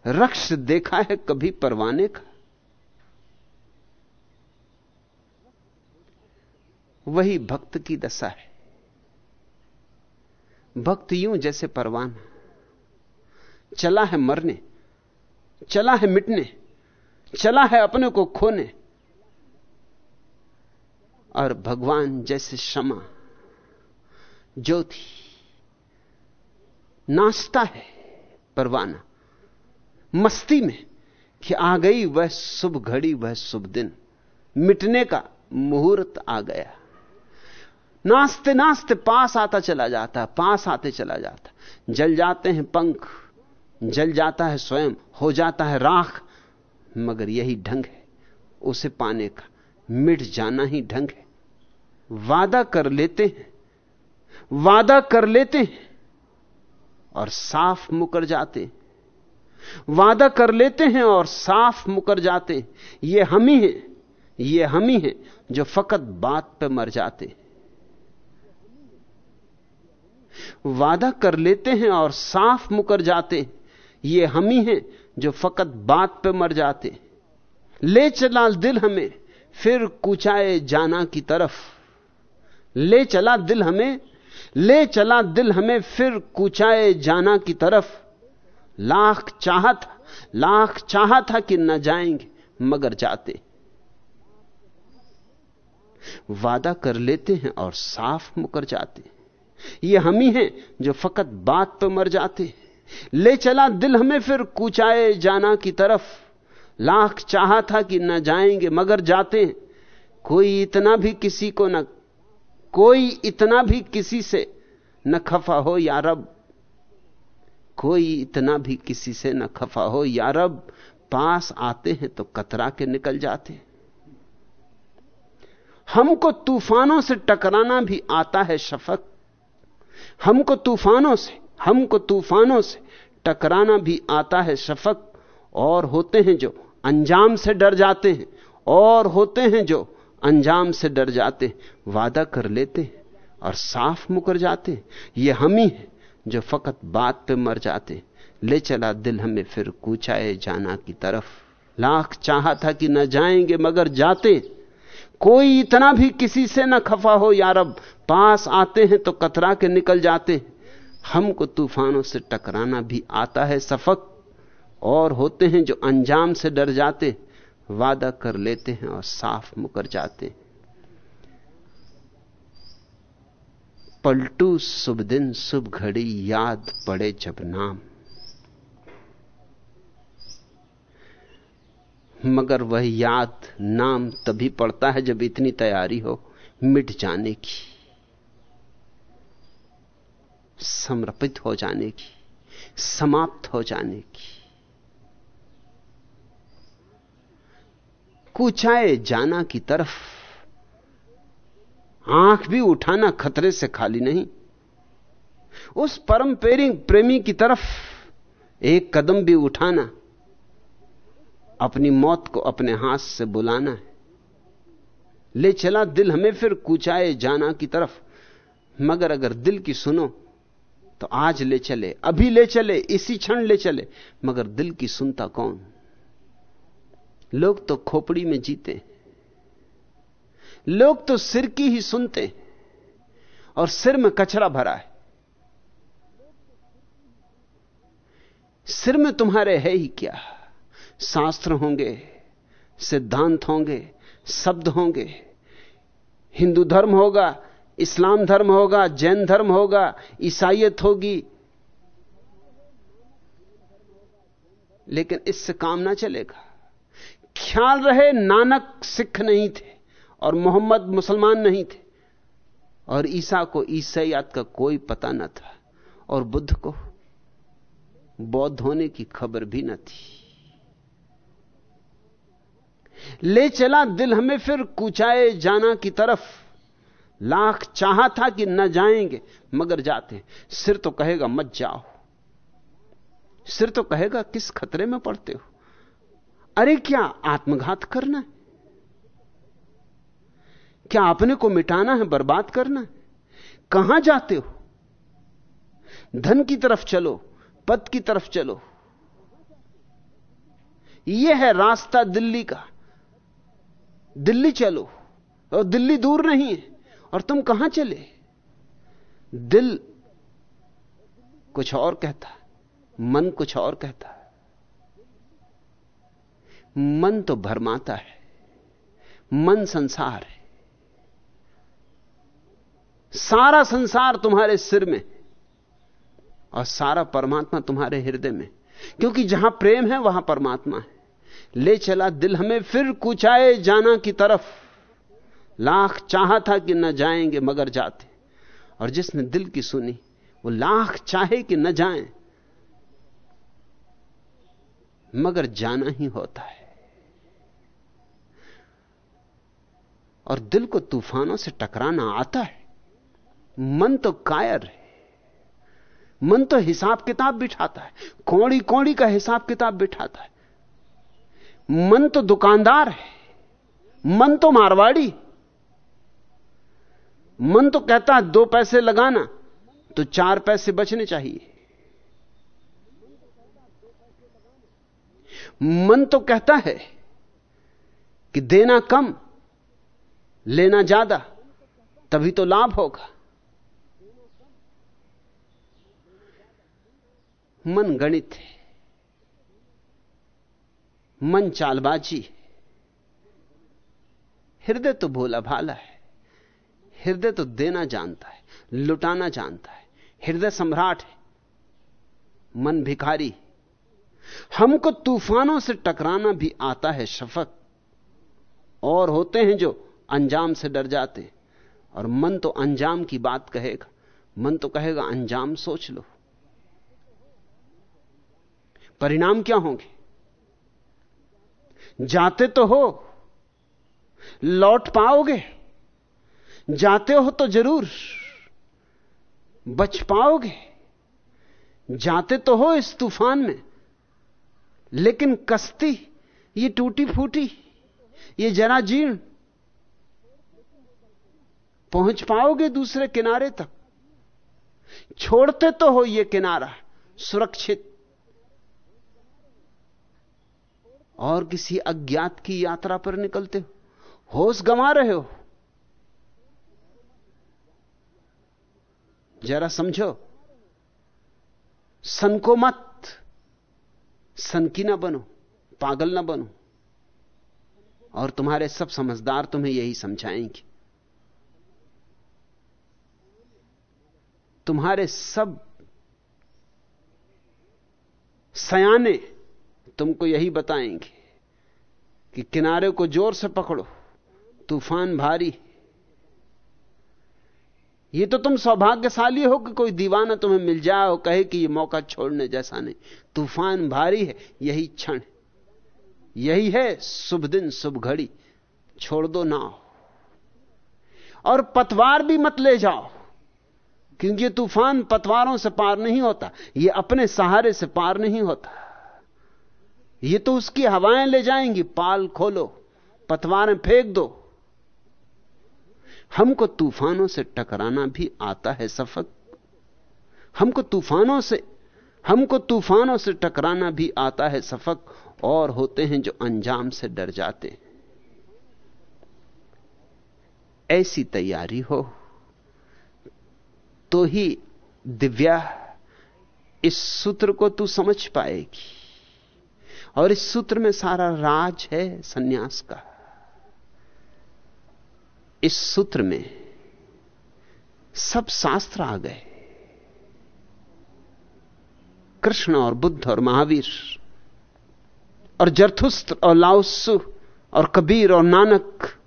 रक्ष देखा है, कभी परवाने का वही भक्त की दशा है। भक्त यूँ जैसे परवाना चला है मरने, चला है मिटने, चला है अपने को खोने। और भगवान जैसे क्षमा, ज्योति नाचता है परवाना। मस्ती में कि आ गई वह शुभ घड़ी, वह शुभ दिन। मिटने का मुहूर्त आ गया। नाचते नाचते पास आता चला जाता है पास आते चला जाता। जल जाते हैं पंख, जल जाता है स्वयं, हो जाता है राख, मगर यही ढंग है, उसे पाने का। मिट जाना ही ढंग है। वादा कर लेते हैं, वादा कर लेते हैं। और साफ़ मुकर जाते। वादा कर लेते हैं और साफ़ मुकर जाते। ये हम ही हैं, ये हम ही हैं जो फकत बात पे मर जाते। वादा कर लेते हैं और साफ़ मुकर जाते। ये हम ही हैं जो फकत बात पे मर जाते। ले चला दिल हमें, फिर कुचाए जाना की तरफ़। ले चला दिल हमें ले चला दिल हमें, फिर कुचाए जाना की तरफ़। लाख चाह था लाख चाह था कि न जाएँगे, मगर जाते। वादा कर लेते हैं और साफ़ मुकर जाते। ये हम ही हैं जो फकत बात पर मर जाते। ले चला दिल हमें, फिर कुचाए जाना की तरफ़। लाख चाह था कि न जाएँगे, मगर जाते। कोई इतना भी किसी को न कोई इतना भी किसी से न खफा हो या रब। कोई इतना भी किसी से न खफा हो या रब। पास आते हैं तो कतरा के निकल जाते हैं। हमको तूफानों से टकराना भी आता है शफक। हमको तूफानों से, हमको तूफानों से टकराना भी आता है शफक। और होते हैं जो अंजाम से डर जाते हैं, और होते हैं जो अंजाम से डर जाते, वादा कर लेते और साफ़ मुकर जाते। ये हम ही हैं जो फकत बात पे मर जाते। ले चला दिल हमें फिर कूचाए जाना की तरफ़। लाख चाहा था कि न जाएँगे मगर जाते। कोई इतना भी किसी से ना खफा हो यार अब पास आते हैं तो कतरा के निकल जाते। हमको तूफानों से टकराना भी आता है सफक। और होते हैं जो अंजाम से डर जाते। वादा कर लेते हैं और साफ़ मुकर जाते हैं। पलटू शुभ दिन, शुभ घड़ी, याद पड़े जब नाम। मगर वह याद, नाम तभी पड़ता है जब इतनी तैयारी हो मिट जाने की, समर्पित हो जाने की, समाप्त हो जाने की। कुचाए जाना की तरफ़। आँख भी उठाना खतरे से खाली नहीं। उस परम पेरी प्रेमी की तरफ़ एक कदम भी उठाना, अपनी मौत को अपने हाथ से बुलाना है। ले चला दिल हमें फिर कुचाए जाना की तरफ़। मगर अगर दिल की सुनो तो आज ले चले, अभी ले चले, इसी क्षण ले चले, मगर दिल की सुनता कौन? लोग तो खोपड़ी में जीते लोग तो सिर की ही सुनते और सिर में कचरा भरा है। सिर में तुम्हारे है ही क्या? शास्त्र होंगे, सिद्धांत होंगे, शब्द होंगे। हिंदू धर्म होगा, इस्लाम धर्म होगा, जैन धर्म होगा ईसाइत होगी। लेकिन इससे काम ना चलेगा। ख्याल रहे नानक सिख नहीं थे और मोहम्मद मुसलमान नहीं थे। और ईसा को, ईसाइयात का कोई पता न था और बुद्ध को बौद्ध होने की खबर भी न थी। ले चला दिल हमें फिर कुचाए जाना की तरफ़। लाख चाहा था कि न जाएँगे, मगर जाते। सिर तो कहेगा, मत जाओ। सिर तो कहेगा, किस खतरे में पड़ते हो? अरे क्या आत्मघात करना है? क्या अपने को मिटाना है, बर्बाद करना है? कहाँ जाते हो? धन की तरफ़ चलो, पद की तरफ़ चलो। यह है रास्ता दिल्ली का। दिल्ली चलो, और दिल्ली दूर नहीं है। और तुम कहाँ चले? दिल कुछ और कहता, मन कुछ और कहता। मन तो भरमाता है, मन संसार है। सारा संसार तुम्हारे सिर में और सारा परमात्मा तुम्हारे हृदय में, क्योंकि जहाँ प्रेम है वहाँ परमात्मा है। ले चला दिल हमें, फिर कुचाए जाना की तरफ़। लाख चाहा था कि न जाएँगे, मगर जाते। और जिसने दिल की सुनी, वो लाख चाहे कि न जाएँ, मगर जाना ही होता है। और दिल को तूफानों से टकराना आता है। मन तो कायर है। मन तो हिसाब किताब बिठाता है। कौड़ी कौड़ी का हिसाब किताब बिठाता है। मन तो दुकानदार है। मन तो मारवाड़ी। मन तो कहता है, दो पैसे लगाना तो चार पैसे बचने चाहिए। मन तो कहता है कि देना कम लेना ज़्यादा, तभी तो लाभ होगा। मन गणित है, मन चालबाजी हृदय तो भोला भाला है, हृदय तो देना जानता है, लुटाना जानता है, हृदय सम्राट है, मन भिखारी हमको तूफानों से टकराना भी आता है शफक, और होते हैं जो अंजाम से डर जाते और मन तो अंजाम की बात कहेगा। मन तो कहेगा, अंजाम सोच लो। परिणाम क्या होंगे? जाते तो हो, लौट पाओगे। जाते हो तो ज़रूर, बच पाओगे। जाते तो हो इस तूफ़ान में, लेकिन कश्ती, ये टूटी फूटी ये जरा जीर्ण पहुँच पाओगे दूसरे किनारे तक? छोड़ते तो हो ये किनारा, सुरक्षित। और किसी अज्ञात की यात्रा पर निकलते हो? होश गंवा रहे हो? जरा समझो, सन को मत, सन की ना बनो, पागल ना बनो, और तुम्हारे सब समझदार तुम्हें यही समझाएँगे। तुम्हारे सब सयाने तुमको यही बताएँगे कि किनारे को ज़ोर से पकड़ो, तूफ़ान भारी। ये तो तुम सौभाग्यशाली हो कि कोई दीवाना तुम्हें मिल जाए और कहे कि ये मौका छोड़ने जैसा नहीं। तूफ़ान भारी है, यही क्षण यही है शुभ दिन, शुभ घड़ी। छोड़ दो ना। और पतवार भी मत ले जाओ। क्योंकि ये तूफ़ान पतवारों से पार नहीं होता, ये अपने सहारे से पार नहीं होता। ये तो उसकी हवाएँ ले जाएँगी, पाल खोलो, पतवारें फेंक दो। हमको तूफानों से टकराना भी आता है सफक हमको तूफानों से, हमको तूफानों से टकराना भी आता है सफक और होते हैं जो अंजाम से डर जाते हैं। ऐसी तैयारी हो। तो ही दिव्या इस सूत्र को तू समझ पाएगी। और इस सूत्र में सारा राज है सन्यास का। इस सूत्र में सब शास्त्र आ गए। कृष्ण और बुद्ध और महावीर और जरथुस्त्र और लाउसु और कबीर और नानक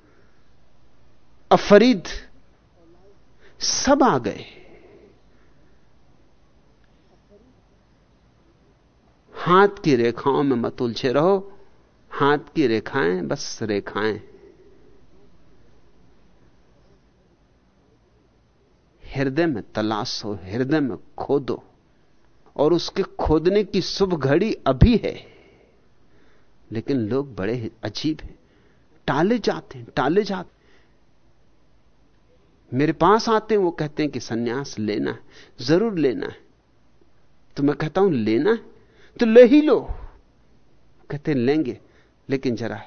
और फरीद सब आ गए। हाथ की रेखाओं में मत उलझे रहो। हाथ की रेखाएँ, बस रेखाएँ। हृदय में तलाशो, हृदय में खोदो, और उसके खोदने की शुभ घड़ी अभी है। लेकिन लोग बड़े अजीब हैं। टाले जाते हैं, टाले जाते मेरे पास आते हैं, वो कहते हैं कि सन्यास लेना है, ज़रूर लेना है। तो मैं कहता हूँ, लेना है? तो ले ही लो। कहते, लेंगे, लेकिन जरा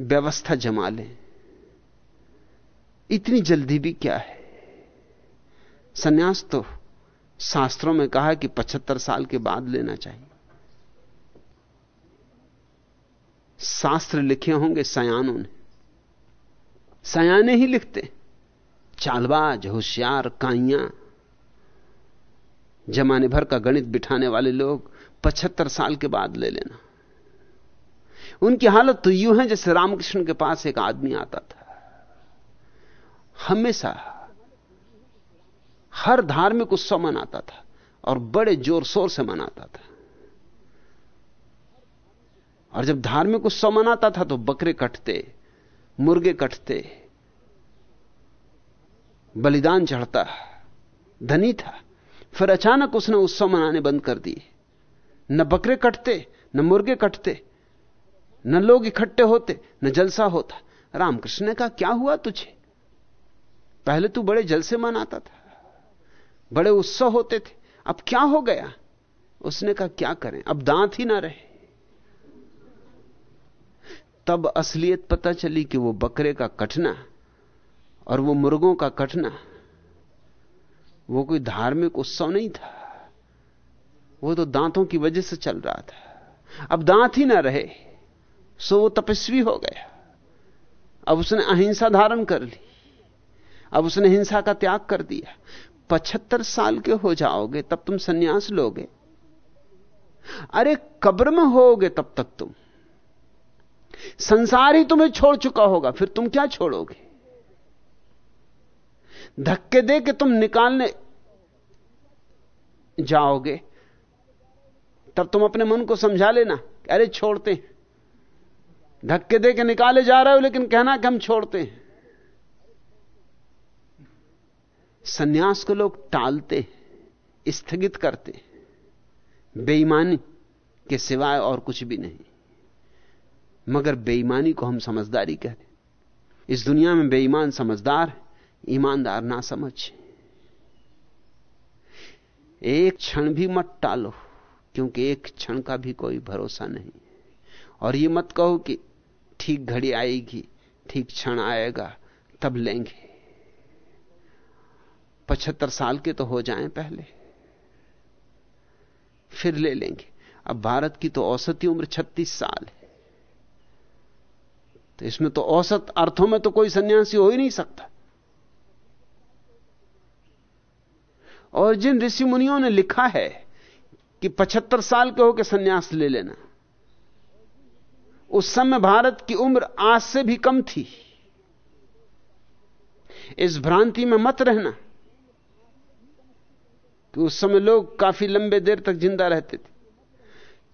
व्यवस्था जमा लें। इतनी जल्दी भी क्या है? सन्यास तो शास्त्रों में कहा कि 75 साल के बाद लेना चाहिए। शास्त्र लिखे होंगे सयानों ने। सयाने ही लिखते। चालबाज, होशियार, काइया जमाने भर का गणित बिठाने वाले लोग 75 साल के बाद ले लेना। उनकी हालत तो यूँ है जैसे रामकृष्ण के पास एक आदमी आता था। हमेशा हर धार्मिक उत्सव मनाता था और बड़े ज़ोर शोर से मनाता था। और जब धार्मिक उत्सव मनाता था तो बकरे कटते, मुर्गे कटते, बलिदान चढ़ता, धनी था। फिर अचानक उसने उत्सव मनाने बंद कर दिए। न बकरे कटते, न मुर्गे कटते, न लोग इकट्ठे होते, न जलसा होता। रामकृष्ण ने कहा, क्या हुआ तुझे? पहले तू बड़े जलसे मनाता था। बड़े उत्सव होते थे। अब क्या हो गया? उसने कहा, क्या करें? अब दांत ही ना रहे। तब असलियत पता चली कि वो बकरे का कटना और वो मुर्गों का कटना वो कोई धार्मिक उत्सव नहीं था। वो तो दांतों की वजह से चल रहा था। अब दांत ही ना रहे, सो वो तपस्वी हो गया। अब उसने अहिंसा धारण कर ली। अब उसने हिंसा का त्याग कर दिया। पचहत्तर साल के हो जाओगे, तब तुम सन्यास लोगे। अरे, कब्र में होगे तब तक तुम। संसार ही तुम्हें छोड़ चुका होगा, फिर तुम क्या छोड़ोगे? धक्के दे के तुम निकालने जाओगे, तब तुम अपने मन को समझा लेना अरे छोड़ते धक्के दे के निकाले जा रहे हो, लेकिन कहना कि हम छोड़ते हैं। सन्यास को लोग टालते स्थगित करते बेईमानी के सिवाय और कुछ भी नहीं। मगर बेईमानी को हम समझदारी कहते इस दुनिया में बेईमान समझदार ईमानदार ना समझ एक क्षण भी मत टालो, क्योंकि एक क्षण का भी कोई भरोसा नहीं। और ये मत कहो कि ठीक घड़ी आएगी, ठीक क्षण आएगा, तब लेंगे। पचहत्तर साल के तो हो जाएँ पहले, फिर ले लेंगे। अब भारत की तो औसत उम्र 36 साल है। तो इसमें तो औसत अर्थों में तो कोई सन्यासी हो ही नहीं सकता। और जिन ऋषि मुनियों ने लिखा है कि 75 साल के होकर सन्यास ले लेना, उस समय भारत की उम्र आज से भी कम थी। इस भ्रांति में मत रहना कि उस समय लोग काफ़ी लंबे देर तक ज़िंदा रहते थे,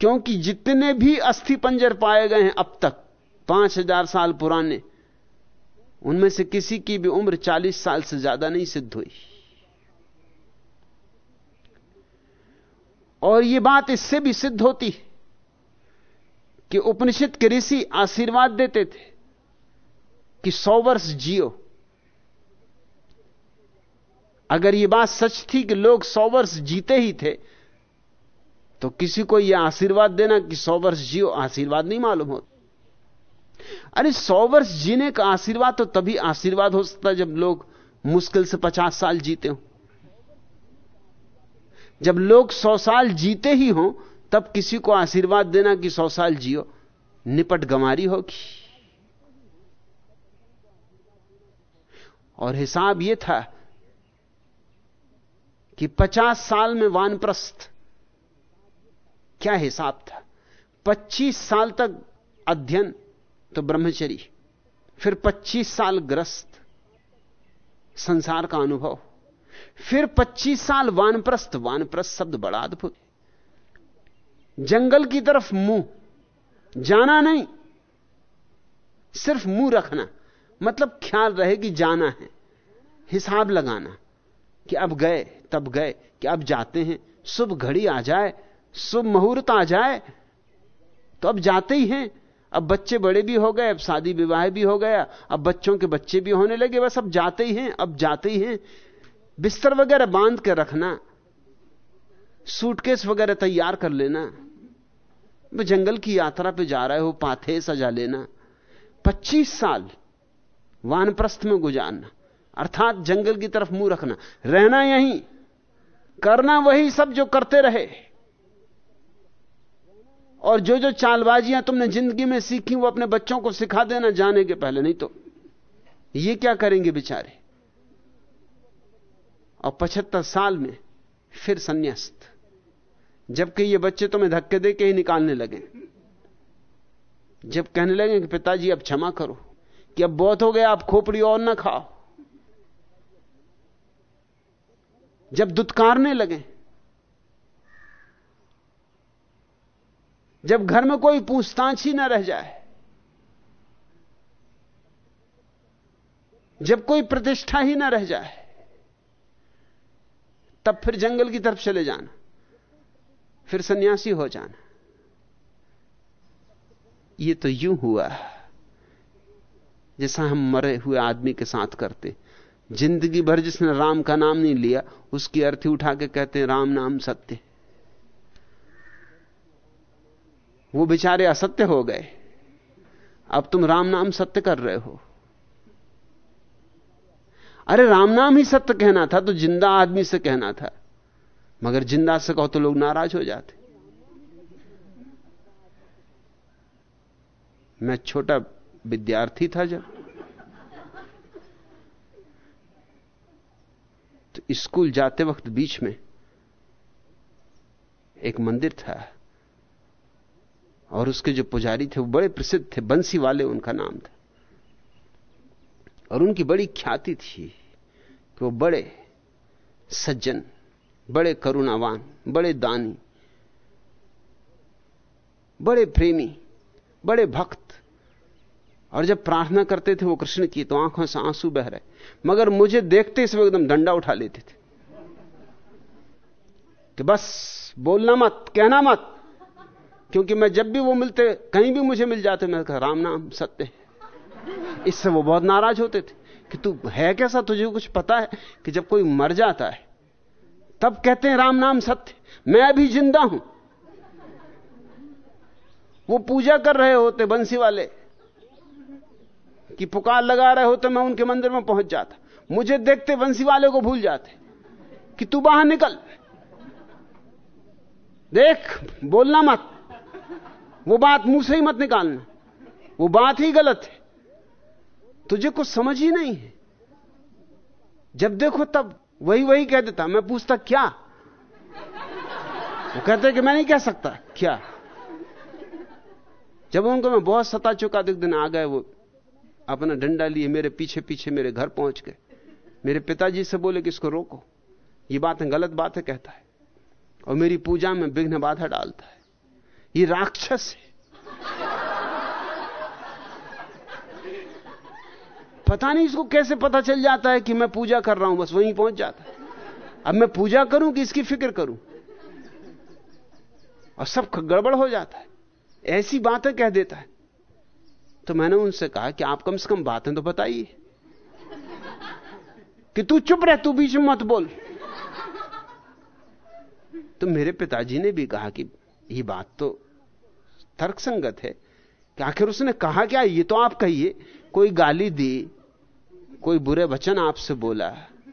क्योंकि जितने भी अस्थि पंजर पाए गए हैं अब तक, पाँच हज़ार साल पुराने, उनमें से किसी की भी उम्र चालीस साल से ज़्यादा नहीं सिद्ध हुई। और यह बात इससे भी सिद्ध होती है कि उपनिषद के ऋषि आशीर्वाद देते थे कि सौ वर्ष जियो। अगर यह बात सच थी कि लोग सौ वर्ष जीते ही थे तो किसी को यह आशीर्वाद देना कि सौ वर्ष जियो आशीर्वाद नहीं मालूम होता। अरे सौ वर्ष जीने का आशीर्वाद तो तभी आशीर्वाद हो सकता जब लोग मुश्किल से पचास साल जीते हो। जब लोग सौ साल जीते ही हों, तब किसी को आशीर्वाद देना कि सौ साल जियो। निपट गमारी होगी। और हिसाब यह था कि पचास साल में वानप्रस्थ। क्या हिसाब था? पच्चीस साल तक अध्ययन तो ब्रह्मचरी, फिर पच्चीस साल ग्रस्त। संसार का अनुभव। फिर 25 साल वानप्रस्थ वानप्रस्थ शब्द बड़ा अद्भुत। जंगल की तरफ़ मुँह, जाना नहीं, सिर्फ़ मुँह रखना। मतलब ख्याल रहे कि जाना है, हिसाब लगाना कि अब गए, तब गए, कि अब जाते हैं, शुभ घड़ी आ जाए, शुभ मुहूर्त आ जाए तो अब जाते ही हैं। अब बच्चे बड़े भी हो गए, अब शादी विवाह भी हो गया, अब बच्चों के बच्चे भी होने लगे, बस अब जाते ही हैं, अब जाते ही हैं। बिस्तर वगैरह बाँध के रखना, सूटकेस वगैरह तैयार कर लेना वो जंगल की यात्रा पे जा रहे हो, पाथे सजा लेना 25 साल वानप्रस्थ में गुजारना, अर्थात जंगल की तरफ़ मुँह रखना, रहना यहीं, करना वही सब जो करते रहे। और जो जो चालबाजियाँ तुमने ज़िंदगी में सीखी, वो अपने बच्चों को सिखा देना जाने के पहले, नहीं तो ये क्या करेंगे बेचारे? और पचहत्तर साल में फिर संन्यास्त। जबकि ये बच्चे तुम्हें धक्के दे के ही निकालने लगे। जब कहने लगे कि पिताजी, अब क्षमा करो कि अब बहुत हो गया, आप खोपड़ी और ना खाओ। जब दुत्कारने लगे, जब घर में कोई पूछताछ ही ना रह जाए, जब कोई प्रतिष्ठा ही ना रह जाए तब फिर जंगल की तरफ़ चले जाना। फिर सन्यासी हो जाना। ये तो यूँ हुआ जैसा हम मरे हुए आदमी के साथ करते। ज़िंदगी भर जिसने राम का नाम नहीं लिया, उसकी अर्थी उठा के कहते हैं, राम नाम सत्य वो बेचारे असत्य हो गए। अब तुम राम नाम सत्य कर रहे हो। अरे राम नाम ही सत्य कहना था तो ज़िंदा आदमी से कहना था। मगर ज़िंदा से कहो तो लोग नाराज़ हो जाते। मैं छोटा विद्यार्थी था जब। तो स्कूल जाते वक्त बीच में एक मंदिर था, और उसके जो पुजारी थे, वो बड़े प्रसिद्ध थे, बंसी वाले, उनका नाम था। और उनकी बड़ी ख्याति थी। कि वो बड़े सज्जन, बड़े करुणावान, बड़े दानी, बड़े प्रेमी, बड़े भक्त। और जब प्रार्थना करते थे वो कृष्ण की तो आँखों से आँसू बह रहे। मगर मुझे देखते इस एकदम डंडा उठा लेते थे। कि बस, बोलना मत, कहना मत। क्योंकि मैं जब भी वो मिलते, कहीं भी मुझे मिल जाते, मैं कहा राम नाम, सत्य इससे वो बहुत नाराज़ होते थे। कि तू है कैसा तुझे कुछ पता है कि जब कोई मर जाता है, तब कहते हैं राम नाम सत्य। मैं अभी ज़िंदा हूँ। वो पूजा कर रहे होते बंसी वाले, कि पुकार लगा रहे हो तो मैं उनके मंदिर में पहुँच जाता। मुझे देखते बंसी वाले को भूल जाते कि तू बाहर निकल। देख, बोलना मत। वो बात मुँह से ही मत निकालना। वो बात ही गलत है। तुझे कुछ समझ ही नहीं है। जब देखो तब वही वही कह देता, मैं पूछता, क्या? वो कहते कि मैं नहीं कह सकता, क्या? जब उनको मैं बहुत सता चुका तो एक दिन आ गए वो, अपना डंडा लिए मेरे पीछे पीछे मेरे घर पहुँच गए। मेरे पिताजी से बोले कि इसको रोको, ये बातें गलत बातें कहता है। और मेरी पूजा में विघ्न बाधा डालता है। ये राक्षस है। पता नहीं इसको कैसे पता चल जाता है कि मैं पूजा कर रहा हूँ, बस वहीं पहुँच जाता है। अब मैं पूजा करूँ कि इसकी फ़िक्र करूँ? और सब गड़बड़ हो जाता है। ऐसी बातें कह देता है। तो मैंने उनसे कहा कि आप कम से कम बातें तो बताइए। कि तू चुप रह, तू बीच में मत बोल। तो मेरे पिताजी ने भी कहा कि ये बात तो तर्कसंगत है कि आखिर उसने कहा क्या? ये तो आप कहिए, कोई गाली दी कोई बुरे वचन आपसे बोला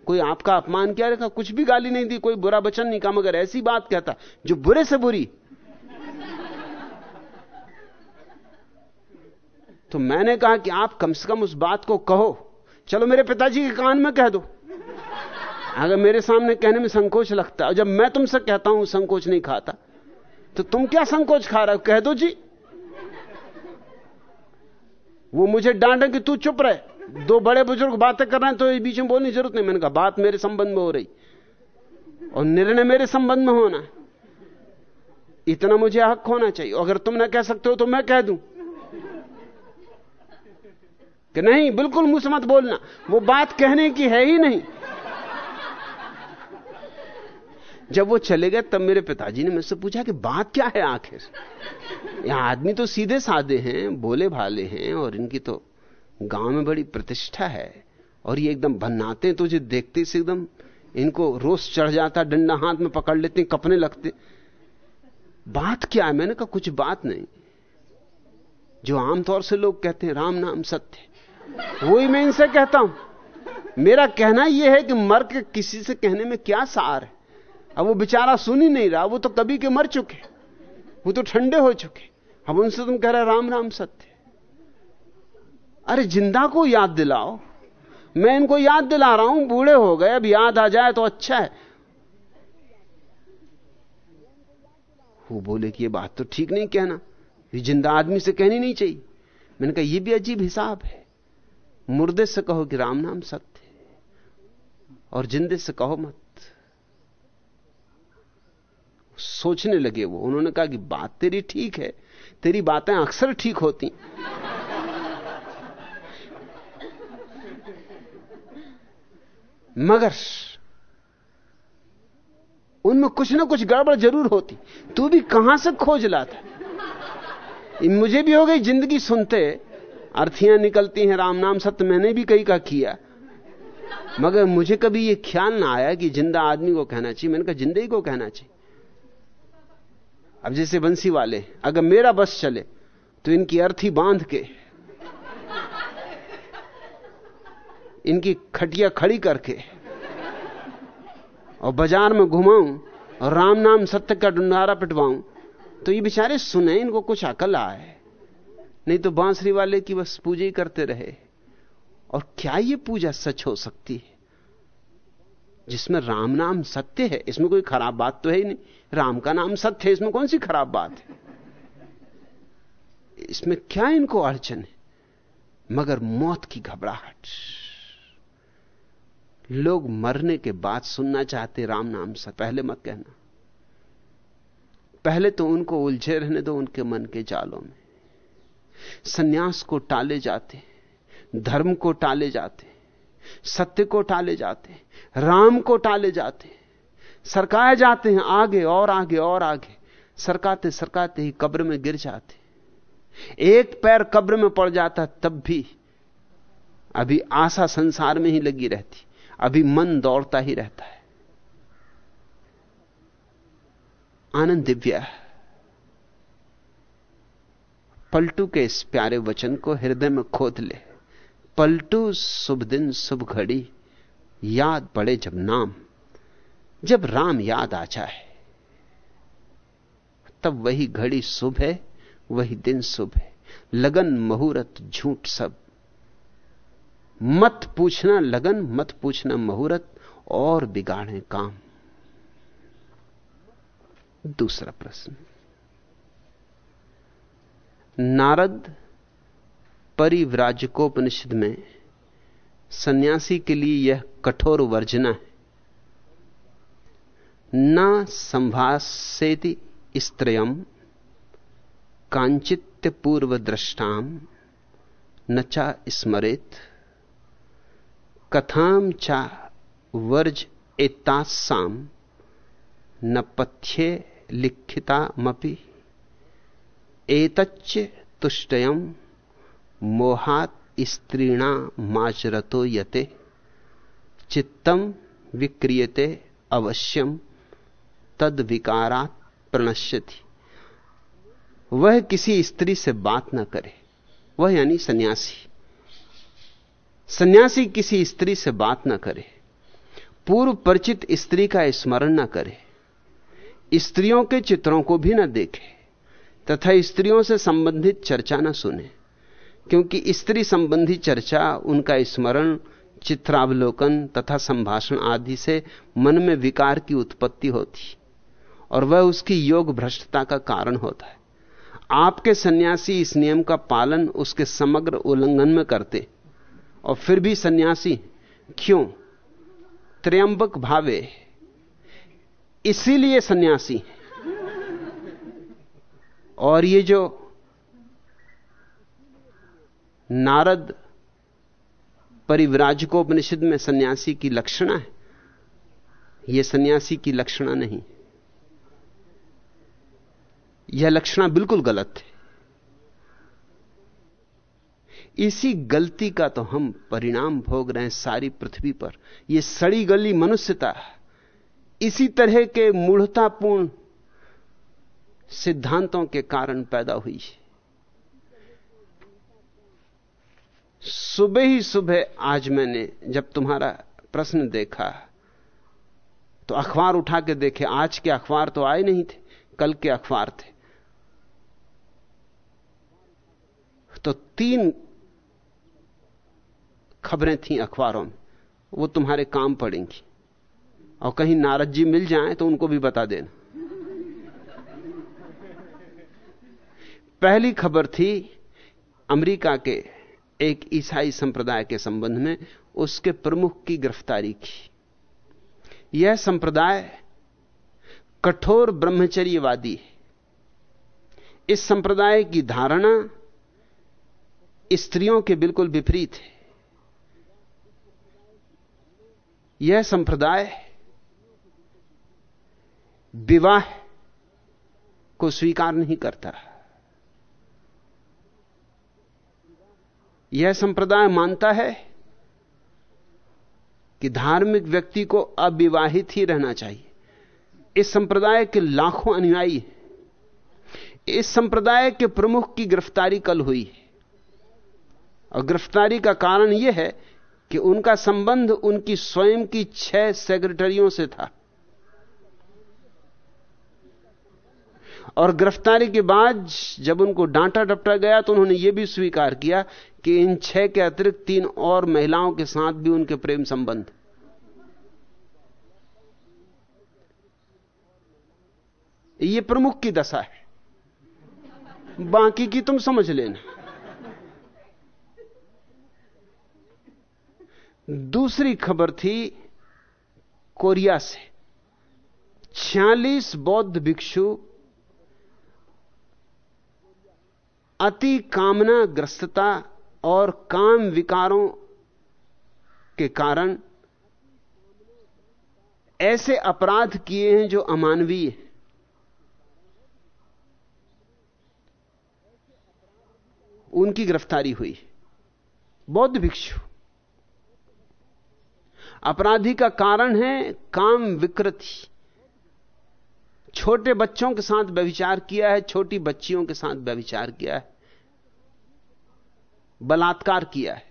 कोई आपका अपमान क्या रखा कुछ भी गाली नहीं दी, कोई बुरा वचन नहीं कहा, मगर ऐसी बात कहता, जो बुरे से बुरी। तो मैंने कहा कि आप कम से कम उस बात को कहो। चलो मेरे पिताजी के कान में कह दो। अगर मेरे सामने कहने में संकोच लगता है जब मैं तुमसे कहता हूँ, संकोच नहीं खाता तो तुम क्या संकोच खा रहे हो? कह दो जी। वो मुझे डांटे कि तू चुप रहे। दो बड़े बुज़ुर्ग बातें कर रहे हैं तो इस बीच में बोलने ज़रूरत नहीं। मैंने कहा, बात मेरे संबंध में हो रही और निर्णय मेरे संबंध में होना इतना मुझे हक होना चाहिए। अगर तुम ना कह सकते हो तो मैं कह दूँ। कि नहीं, बिल्कुल मुझसे मत बोलना। वो बात कहने की है ही नहीं। जब वो चले गए, तब मेरे पिताजी ने मुझसे पूछा कि बात क्या है आखिर? यहाँ आदमी तो सीधे साधे हैं भोले भाले हैं और इनकी तो गाँव में बड़ी प्रतिष्ठा है और ये एकदम भन्नाते तुझे देखते से एकदम इनको रोष चढ़ जाता डंडा हाथ में पकड़ लेते कपने लगते। बात क्या है? मैंने कहा, कुछ बात नहीं। जो आमतौर से लोग कहते हैं, राम नाम सत्य वही मैं इनसे कहता हूँ। मेरा कहना यह है कि मर के किसी से कहने में क्या सार है? अब वो बेचारा सुन ही नहीं रहा, वो तो कभी के मर चुके वो तो ठंडे हो चुके अब उनसे तुम कह रहे राम राम सत्य अरे ज़िंदा को याद दिलाओ। मैं इनको याद दिला रहा हूँ, बूढ़े हो गए, अब याद आ जाए तो अच्छा है। वो बोले कि ये बात तो ठीक नहीं कहना। ये ज़िंदा आदमी से कहनी नहीं चाहिए। मैंने कहा, ये भी अजीब हिसाब है। मुर्दे से कहो कि राम नाम सत्य और जिंदे से कहो मत। सोचने लगे वो। उन्होंने कहा कि बात तेरी ठीक है, तेरी बातें अक्सर ठीक होती मगर उनमें कुछ ना कुछ गड़बड़ ज़रूर होती। तू भी कहाँ से खोज लाता? मुझे भी हो गई ज़िंदगी सुनते, अर्थियाँ निकलती हैं, राम नाम सत्य मैंने भी कई का किया। मगर मुझे कभी यह ख्याल ना आया कि ज़िंदा आदमी को कहना चाहिए। मैंने कहा ज़िंदगी को कहना चाहिए। अब जैसे बंसी वाले, अगर मेरा बस चले तो इनकी अर्थी बाँध के इनकी खटिया खड़ी करके और बाज़ार में घुमाऊं और राम नाम सत्य का डुंडारा पिटवाऊं। तो ये बेचारे सुने, इनको कुछ अकल आए। नहीं तो बांसुरी वाले की बस पूजा ही करते रहे। और क्या ये पूजा सच हो सकती है? जिसमें राम नाम सत्य है, इसमें कोई खराब बात तो है ही नहीं। राम का नाम सत्य है, इसमें कौन सी खराब बात है? इसमें क्या इनको अड़चन है? मगर मौत की घबराहट। लोग मरने के बाद सुनना चाहते राम नाम से, पहले मत कहना। पहले तो उनको उलझे रहने दो उनके मन के जालों में। सन्यास को टाले जाते, धर्म को टाले जाते, सत्य को टाले जाते, राम को टाले जाते। सरकाए जाते हैं, आगे और आगे और आगे। सरकाते सरकाते ही कब्र में गिर जाते। एक पैर कब्र में पड़ जाता, तब भी। अभी आशा संसार में ही लगी रहती। अभी मन दौड़ता ही रहता है। आनंद दिव्या पलटू के इस प्यारे वचन को हृदय में खोद ले। पलटू, शुभ दिन, शुभ घड़ी, याद पड़े जब नाम। जब राम याद आ जाए, तब वही घड़ी शुभ है, वही दिन शुभ है। लगन, मुहूर्त, झूठ सब। मत पूछना लगन, मत पूछना मुहूर्त और बिगाड़े काम। दूसरा प्रश्न। नारद परिव्राजकोपनिषद में सन्यासी के लिए यह कठोर वर्जना है। न संभासेति स्त्रयम कांचित्य पूर्व दृष्टाम न चा स्मरेत। कथाम चा वर्ज एतासाम न पथ्ये लिखिता मपि एतच्च तुष्टयम मोहात स्त्रीणा माचरतो यते चित्तम विक्रियते अवश्यम तद विकारात प्रणश्यति। वह किसी स्त्री से बात न करे, वह यानी सन्यासी। सन्यासी किसी स्त्री से बात ना करे, पूर्व परिचित स्त्री का स्मरण ना करे, स्त्रियों के चित्रों को भी ना देखे, तथा स्त्रियों से संबंधित चर्चा ना सुने, क्योंकि स्त्री संबंधी चर्चा, उनका स्मरण, चित्रावलोकन तथा संभाषण आदि से मन में विकार की उत्पत्ति होती, और वह उसकी योग भ्रष्टता का कारण होता है। आपके सन्यासी इस नियम का पालन उसके समग्र उल्लंघन में करते और फिर भी सन्यासी, क्यों? त्र्यंबक भावे। इसीलिए सन्यासी। और ये जो नारद परिव्राजकोपनिषद में सन्यासी की लक्षणा है यह सन्यासी की लक्षणा नहीं। यह लक्षणा बिल्कुल गलत है। इसी गलती का तो हम परिणाम भोग रहे हैं सारी पृथ्वी पर। यह सड़ी गली मनुष्यता इसी तरह के मूढ़तापूर्ण सिद्धांतों के कारण पैदा हुई है। सुबह ही सुबह आज मैंने जब तुम्हारा प्रश्न देखा तो अखबार उठा के देखे, आज के अखबार तो आए नहीं थे, कल के अखबार थे। तो तीन खबरें थी अखबारों में, वो तुम्हारे काम पड़ेंगी। और कहीं नारद जी मिल जाए तो उनको भी बता देना। पहली खबर थी अमेरिका के एक ईसाई संप्रदाय के संबंध में, उसके प्रमुख की गिरफ्तारी की। यह संप्रदाय कठोर ब्रह्मचर्यवादी है। इस संप्रदाय की धारणा स्त्रियों के बिल्कुल विपरीत है। यह संप्रदाय विवाह को स्वीकार नहीं करता। यह संप्रदाय मानता है कि धार्मिक व्यक्ति को अविवाहित ही रहना चाहिए। इस संप्रदाय के लाखों अनुयायी इस संप्रदाय के प्रमुख की गिरफ्तारी कल हुई है। और गिरफ्तारी का कारण यह है कि उनका संबंध उनकी स्वयं की छह सेक्रेटरियों से था। और गिरफ्तारी के बाद जब उनको डांटा डपटा गया तो उन्होंने यह भी स्वीकार किया कि इन छह के अतिरिक्त तीन और महिलाओं के साथ भी उनके प्रेम संबंध। ये प्रमुख की दशा है। बाकी की तुम समझ लेना। दूसरी खबर थी कोरिया से। छियालीस बौद्ध भिक्षु अति कामना ग्रस्तता और काम विकारों के कारण ऐसे अपराध किए हैं जो अमानवीय उनकी गिरफ्तारी हुई। बौद्ध भिक्षु अपराधी का कारण है काम विकृति छोटे बच्चों के साथ व्यविचार किया है, छोटी बच्चियों के साथ व्यविचार किया है। बलात्कार किया है।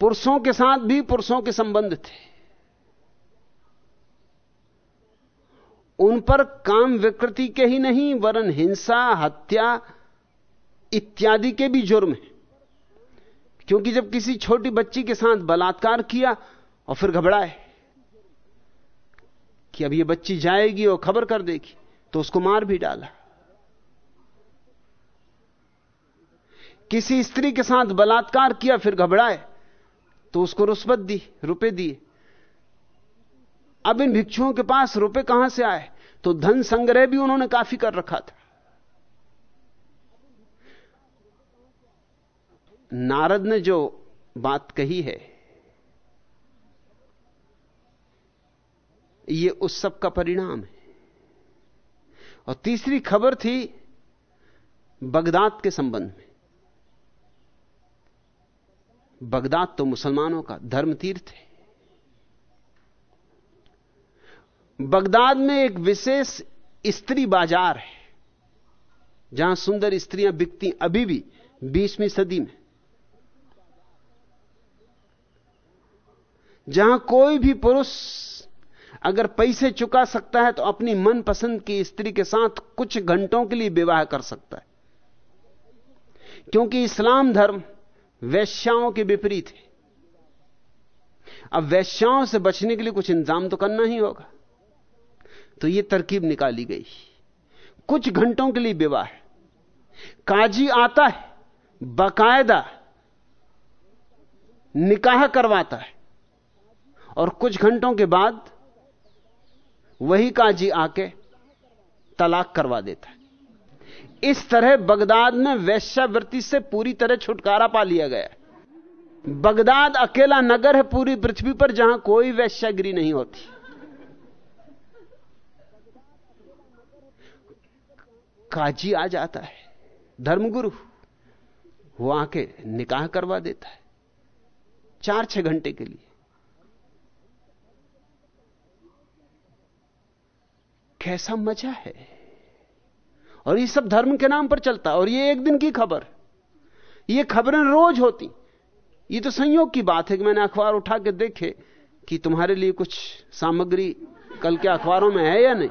पुरुषों के साथ भी पुरुषों के संबंध थे। उन पर काम विकृति के ही नहीं, वरन हिंसा, हत्या इत्यादि के भी जुर्म हैं। क्योंकि जब किसी छोटी बच्ची के साथ बलात्कार किया और फिर घबराए कि अब ये बच्ची जाएगी और खबर कर देगी तो उसको मार भी डाला। किसी स्त्री के साथ बलात्कार किया, फिर घबराए तो उसको रुस्बत दी, रुपए दिए। अब इन भिक्षुओं के पास रुपए कहाँ से आए? तो धन संग्रह भी उन्होंने काफ़ी कर रखा था। नारद ने जो बात कही है यह उस सब का परिणाम है। और तीसरी खबर थी बगदाद के संबंध में। बगदाद तो मुसलमानों का धर्म तीर्थ है। बगदाद में एक विशेष स्त्री बाज़ार है, जहाँ सुंदर स्त्रियाँ बिकती अभी भी बीसवीं सदी में। जहाँ कोई भी पुरुष अगर पैसे चुका सकता है तो अपनी मनपसंद की स्त्री के साथ कुछ घंटों के लिए विवाह कर सकता है। क्योंकि इस्लाम धर्म वैश्याओं के विपरीत है। अब वैश्याओं से बचने के लिए कुछ इंतज़ाम तो करना ही होगा। तो यह तरकीब निकाली गई। कुछ घंटों के लिए विवाह काजी आता है, बाकायदा निकाह करवाता है। और कुछ घंटों के बाद वही काजी आके तलाक करवा देता है। इस तरह बगदाद में वैश्यावृत्ति से पूरी तरह छुटकारा पा लिया गया बगदाद अकेला नगर है पूरी पृथ्वी पर जहाँ कोई वैश्यागिरी नहीं होती। काजी आ जाता है, धर्मगुरु वो आके निकाह करवा देता है चार छह घंटे के लिए। कैसा मज़ा है। और ये सब धर्म के नाम पर चलता और ये एक दिन की खबर। ये खबरें रोज होती। ये तो संयोग की बात है कि मैंने अखबार उठा के देखे कि तुम्हारे लिए कुछ सामग्री कल के अखबारों में है या नहीं।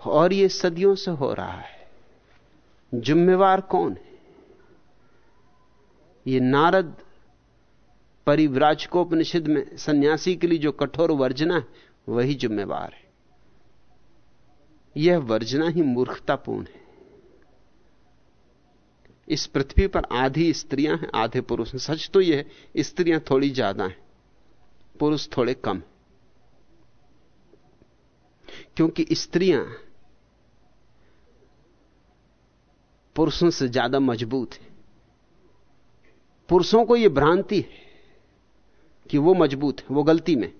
और ये सदियों से हो रहा है। जिम्मेवार कौन है? ये नारद परिव्राजकोपनिषद में सन्यासी के लिए जो कठोर वर्जना है, वही जिम्मेवार है। यह वर्जना ही मूर्खतापूर्ण है। इस पृथ्वी पर आधी स्त्रियाँ हैं, आधे पुरुष हैं। सच तो यह है, स्त्रियाँ थोड़ी ज़्यादा हैं, पुरुष थोड़े कम क्योंकि स्त्रियाँ पुरुषों से ज़्यादा मज़बूत है। पुरुषों को यह भ्रांति है। कि वो मज़बूत है, वो गलती में।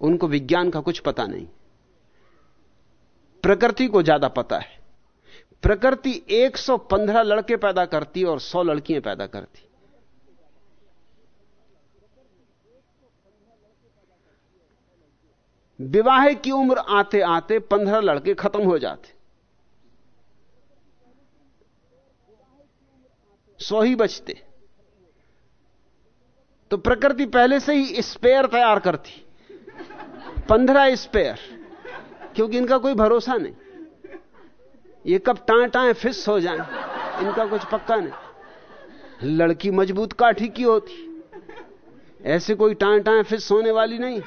उनको विज्ञान का कुछ पता नहीं। प्रकृति को ज़्यादा पता है। प्रकृति 115 लड़के पैदा करती और 100 लड़कियाँ पैदा करती। विवाह की उम्र आते आते 15 लड़के खत्म हो जाते। सौ ही बचते। तो प्रकृति पहले से ही स्पेयर तैयार करती। पंद्रह स्पेयर क्योंकि इनका कोई भरोसा नहीं। ये कब टाए टाए फिस हो जाए, इनका कुछ पक्का नहीं। लड़की मज़बूत काठी की होती। ऐसे कोई टाए टाए फिस होने वाली नहीं।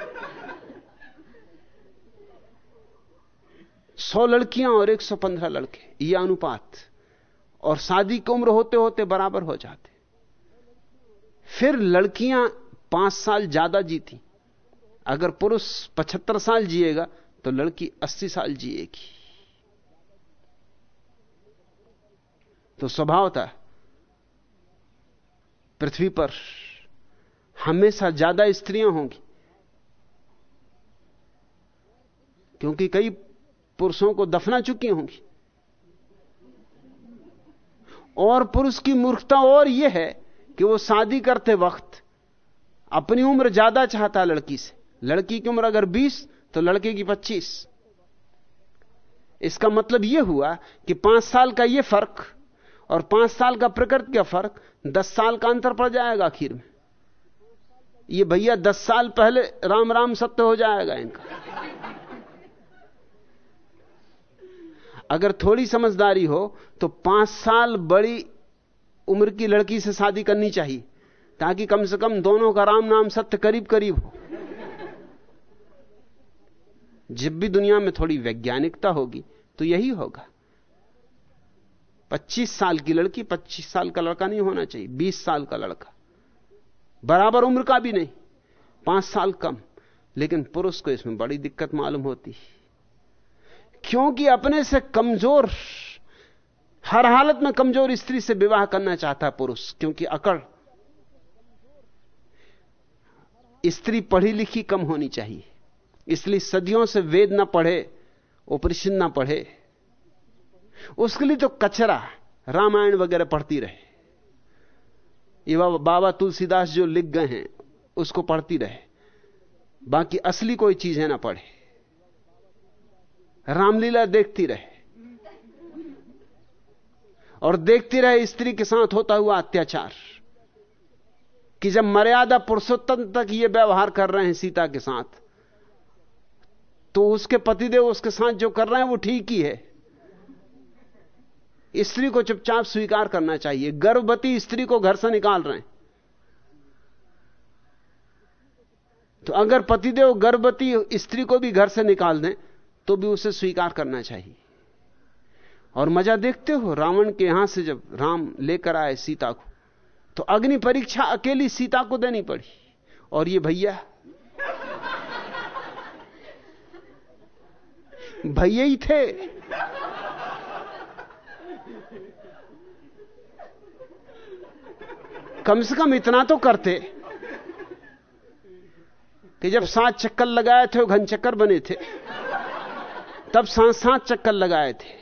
सौ लड़कियाँ और एक सौ पंद्रह लड़के, ये अनुपात। और शादी की उम्र होते होते बराबर हो जाते। फिर लड़कियाँ पाँच साल ज़्यादा जीती। अगर पुरुष पचहत्तर साल जिएगा तो लड़की अस्सी साल जिएगी। तो स्वभाव था पृथ्वी पर हमेशा ज़्यादा स्त्रियाँ होंगी। क्योंकि कई पुरुषों को दफना चुकी होंगी। और पुरुष की मूर्खता और यह है कि वो शादी करते वक्त अपनी उम्र ज़्यादा चाहता लड़की से। लड़की की उम्र अगर 20 तो लड़के की 25 इसका मतलब यह हुआ कि पाँच साल का यह फ़र्क और पाँच साल का प्रकृति का फ़र्क दस साल का अंतर पड़ जाएगा आखिर में। ये भैया दस साल पहले राम राम सत्य हो जाएगा इनका। अगर थोड़ी समझदारी हो तो पाँच साल बड़ी उम्र की लड़की से शादी करनी चाहिए, ताकि कम से कम दोनों का राम नाम सत्य करीब करीब हो। जब भी दुनिया में थोड़ी वैज्ञानिकता होगी तो यही होगा। 25 साल की लड़की 25 साल का लड़का नहीं होना चाहिए 20 साल का लड़का। बराबर उम्र का भी नहीं, पाँच साल कम। लेकिन पुरुष को इसमें बड़ी दिक्कत मालूम होती क्योंकि अपने से कमज़ोर हर हालत में कमज़ोर स्त्री से विवाह करना चाहता पुरुष, क्योंकि अकड़ स्त्री पढ़ी लिखी कम होनी चाहिए। इसलिए सदियों से वेद ना पढ़े, उपनिषद ना पढ़े। उसके लिए तो कचरा रामायण वगैरह पढ़ती रहे। ये बाबा तुलसीदास जो लिख गए हैं, उसको पढ़ती रहे। बाकी असली कोई चीज़ है ना पढ़े। रामलीला देखती रहे। और देखती रहे स्त्री के साथ होता हुआ अत्याचार, कि जब मर्यादा पुरुषोत्तम तक ये व्यवहार कर रहे हैं सीता के साथ तो उसके पतिदेव उसके साथ जो कर रहे हैं वो ठीक ही है। स्त्री को चुपचाप स्वीकार करना चाहिए। गर्भवती स्त्री को घर से निकाल रहे हैं। तो अगर पतिदेव गर्भवती स्त्री को भी घर से निकाल दें तो भी उसे स्वीकार करना चाहिए। और मज़ा देखते हो रावण के यहाँ से जब राम लेकर आए सीता को तो अग्नि परीक्षा अकेली सीता को देनी पड़ी। और ये भैया भैया ही थे। कम से कम इतना तो करते कि जब सात चक्कर लगाए थे घन चक्कर बने थे, तब सात सात चक्कर लगाए थे।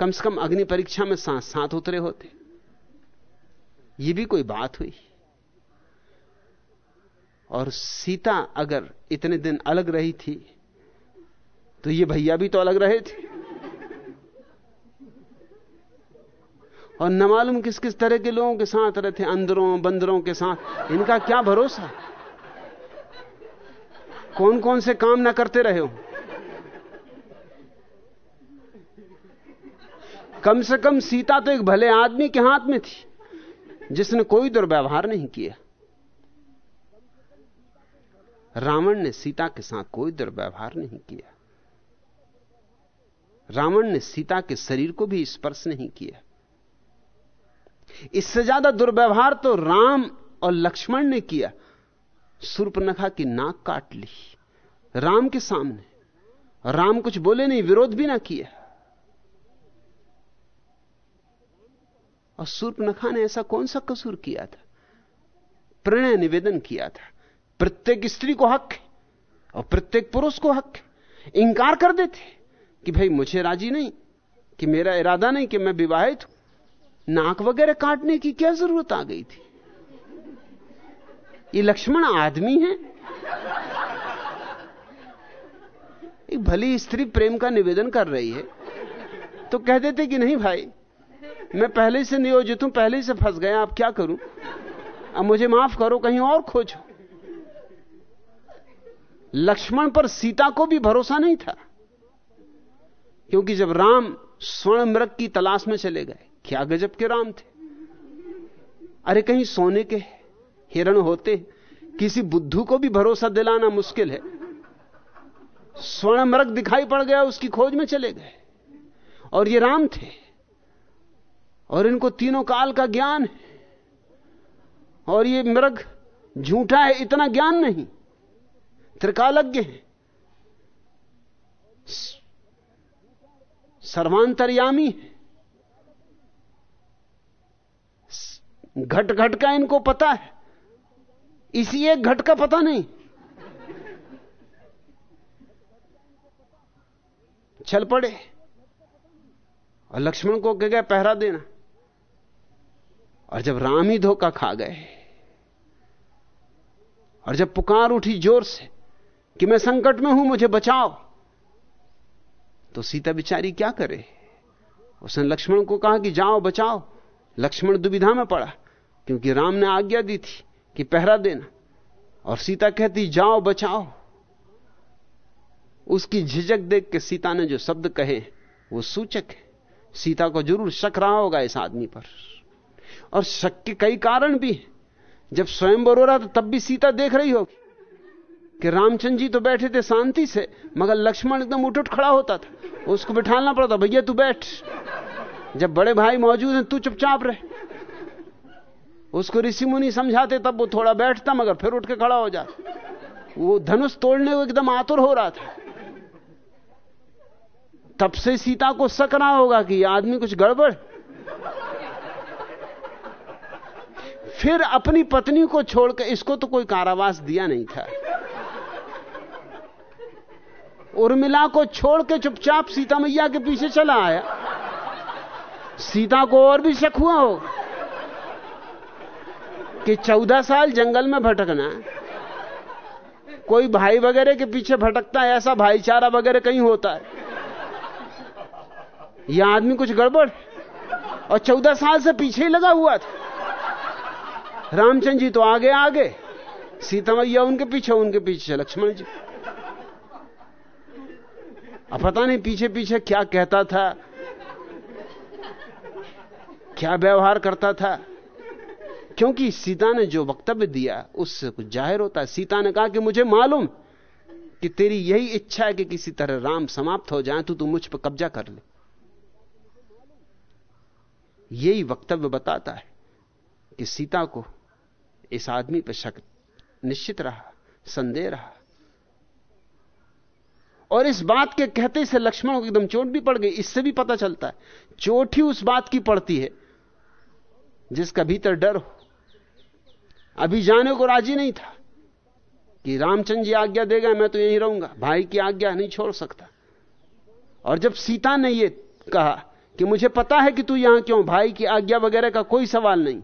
कम से कम अग्नि परीक्षा में सात सात उतरे होते। ये भी कोई बात हुई। और सीता अगर इतने दिन अलग रही थी तो ये भैया भी तो अलग रहे थे। और न मालूम किस किस तरह के लोगों के साथ रहे थे, अंदरों, बंदरों के साथ। इनका क्या भरोसा? कौन कौन से काम ना करते रहे हो? कम से कम सीता तो एक भले आदमी के हाथ में थी, जिसने कोई दुर्व्यवहार नहीं किया। रावण ने सीता के साथ कोई दुर्व्यवहार नहीं किया। रावण ने सीता के शरीर को भी स्पर्श नहीं किया। इससे ज़्यादा दुर्व्यवहार तो राम और लक्ष्मण ने किया। सुर्पनखा की नाक काट ली। राम के सामने। राम कुछ बोले नहीं, विरोध भी ना किया। और सूर्पनखा ने ऐसा कौन सा कसूर किया था? प्रणय निवेदन किया था। प्रत्येक स्त्री को हक और प्रत्येक पुरुष को हक इंकार कर देते कि भाई मुझे राज़ी नहीं, कि मेरा इरादा नहीं कि मैं विवाहित हूँ। नाक वगैरह काटने की क्या ज़रूरत आ गई थी? ये लक्ष्मण आदमी है। एक भली स्त्री प्रेम का निवेदन कर रही है। तो कह देते कि नहीं भाई मैं पहले से नियोजित हूँ, पहले से फंस गया, अब क्या करूँ? अब मुझे माफ़ करो, कहीं और खोजो। लक्ष्मण पर सीता को भी भरोसा नहीं था, क्योंकि जब राम स्वर्ण मृग की तलाश में चले गए, क्या गजब के राम थे। अरे कहीं सोने के हिरण होते, किसी बुद्धू को भी भरोसा दिलाना मुश्किल है। स्वर्ण मृग दिखाई पड़ गया, उसकी खोज में चले गए। और ये राम थे। और इनको तीनों काल का ज्ञान है। और ये मृग झूठा है, इतना ज्ञान नहीं। त्रिकालज्ञ है। सर्वांतरयामी है। घट घट का इनको पता है। इसी एक घट का पता नहीं। चल पड़े। और लक्ष्मण को कह गया, पहरा देना। और जब राम ही धोखा खा गए और जब पुकार उठी ज़ोर से कि मैं संकट में हूँ, मुझे बचाओ तो सीता बिचारी क्या करे? उसने लक्ष्मण को कहा कि जाओ, बचाओ। लक्ष्मण दुविधा में पड़ा, क्योंकि राम ने आज्ञा दी थी कि पहरा देना। और सीता कहती, जाओ, बचाओ। उसकी झिझक देख के सीता ने जो शब्द कहे, वो सूचक है। सीता को ज़रूर शक रहा होगा इस आदमी पर। और शक के कई कारण भी हैं। जब स्वयं हो रहा था, तब भी सीता देख रही होगी कि रामचंद्र जी तो बैठे थे शांति से, मगर लक्ष्मण एकदम उठ उठ खड़ा होता था। उसको बिठाना पड़ता भैया, तू बैठ। जब बड़े भाई मौजूद हैं, तू चुपचाप रहे। उसको ऋषि मुनि समझाते, तब वो थोड़ा बैठता, मगर फिर उठ के खड़ा हो जाता। वो धनुष तोड़ने को एकदम आतुर हो रहा था। तब से सीता को शक रहा होगा कि आदमी कुछ गड़बड़। फिर अपनी पत्नी को छोड़कर इसको तो कोई कारावास दिया नहीं था। उर्मिला को छोड़ के चुपचाप सीता मैया के पीछे चला आया। सीता को और भी शक हुआ हो कि चौदह साल जंगल में भटकना कोई भाई वगैरह के पीछे भटकता है, ऐसा भाईचारा वगैरह कहीं होता है। यह आदमी कुछ गड़बड़ और चौदह साल से पीछे ही लगा हुआ था। रामचंद्र जी तो आगे आगे। सीता मैया उनके पीछे उनके पीछे, लक्ष्मण जी। अब पता नहीं पीछे पीछे क्या कहता था, क्या व्यवहार करता था। क्योंकि सीता ने जो वक्तव्य दिया, उससे कुछ ज़ाहिर होता। है सीता ने कहा कि मुझे मालूम कि तेरी यही इच्छा है कि किसी तरह राम समाप्त हो जाए तो तू मुझ पर कब्जा कर ले। यही वक्तव्य बताता है कि सीता को इस आदमी पर शक निश्चित रहा, संदेह रहा। और इस बात के कहते से लक्ष्मण को एकदम चोट भी पड़ गई। इससे भी पता चलता है, चोट ही उस बात की पड़ती है जिसका भीतर डर हो। अभी जाने को राज़ी नहीं था कि रामचंद्र जी आज्ञा देगा मैं तो यहीं रहूँगा। भाई की आज्ञा नहीं छोड़ सकता। और जब सीता ने यह कहा कि मुझे पता है कि तू यहाँ क्यों, भाई की आज्ञा वगैरह का कोई सवाल नहीं।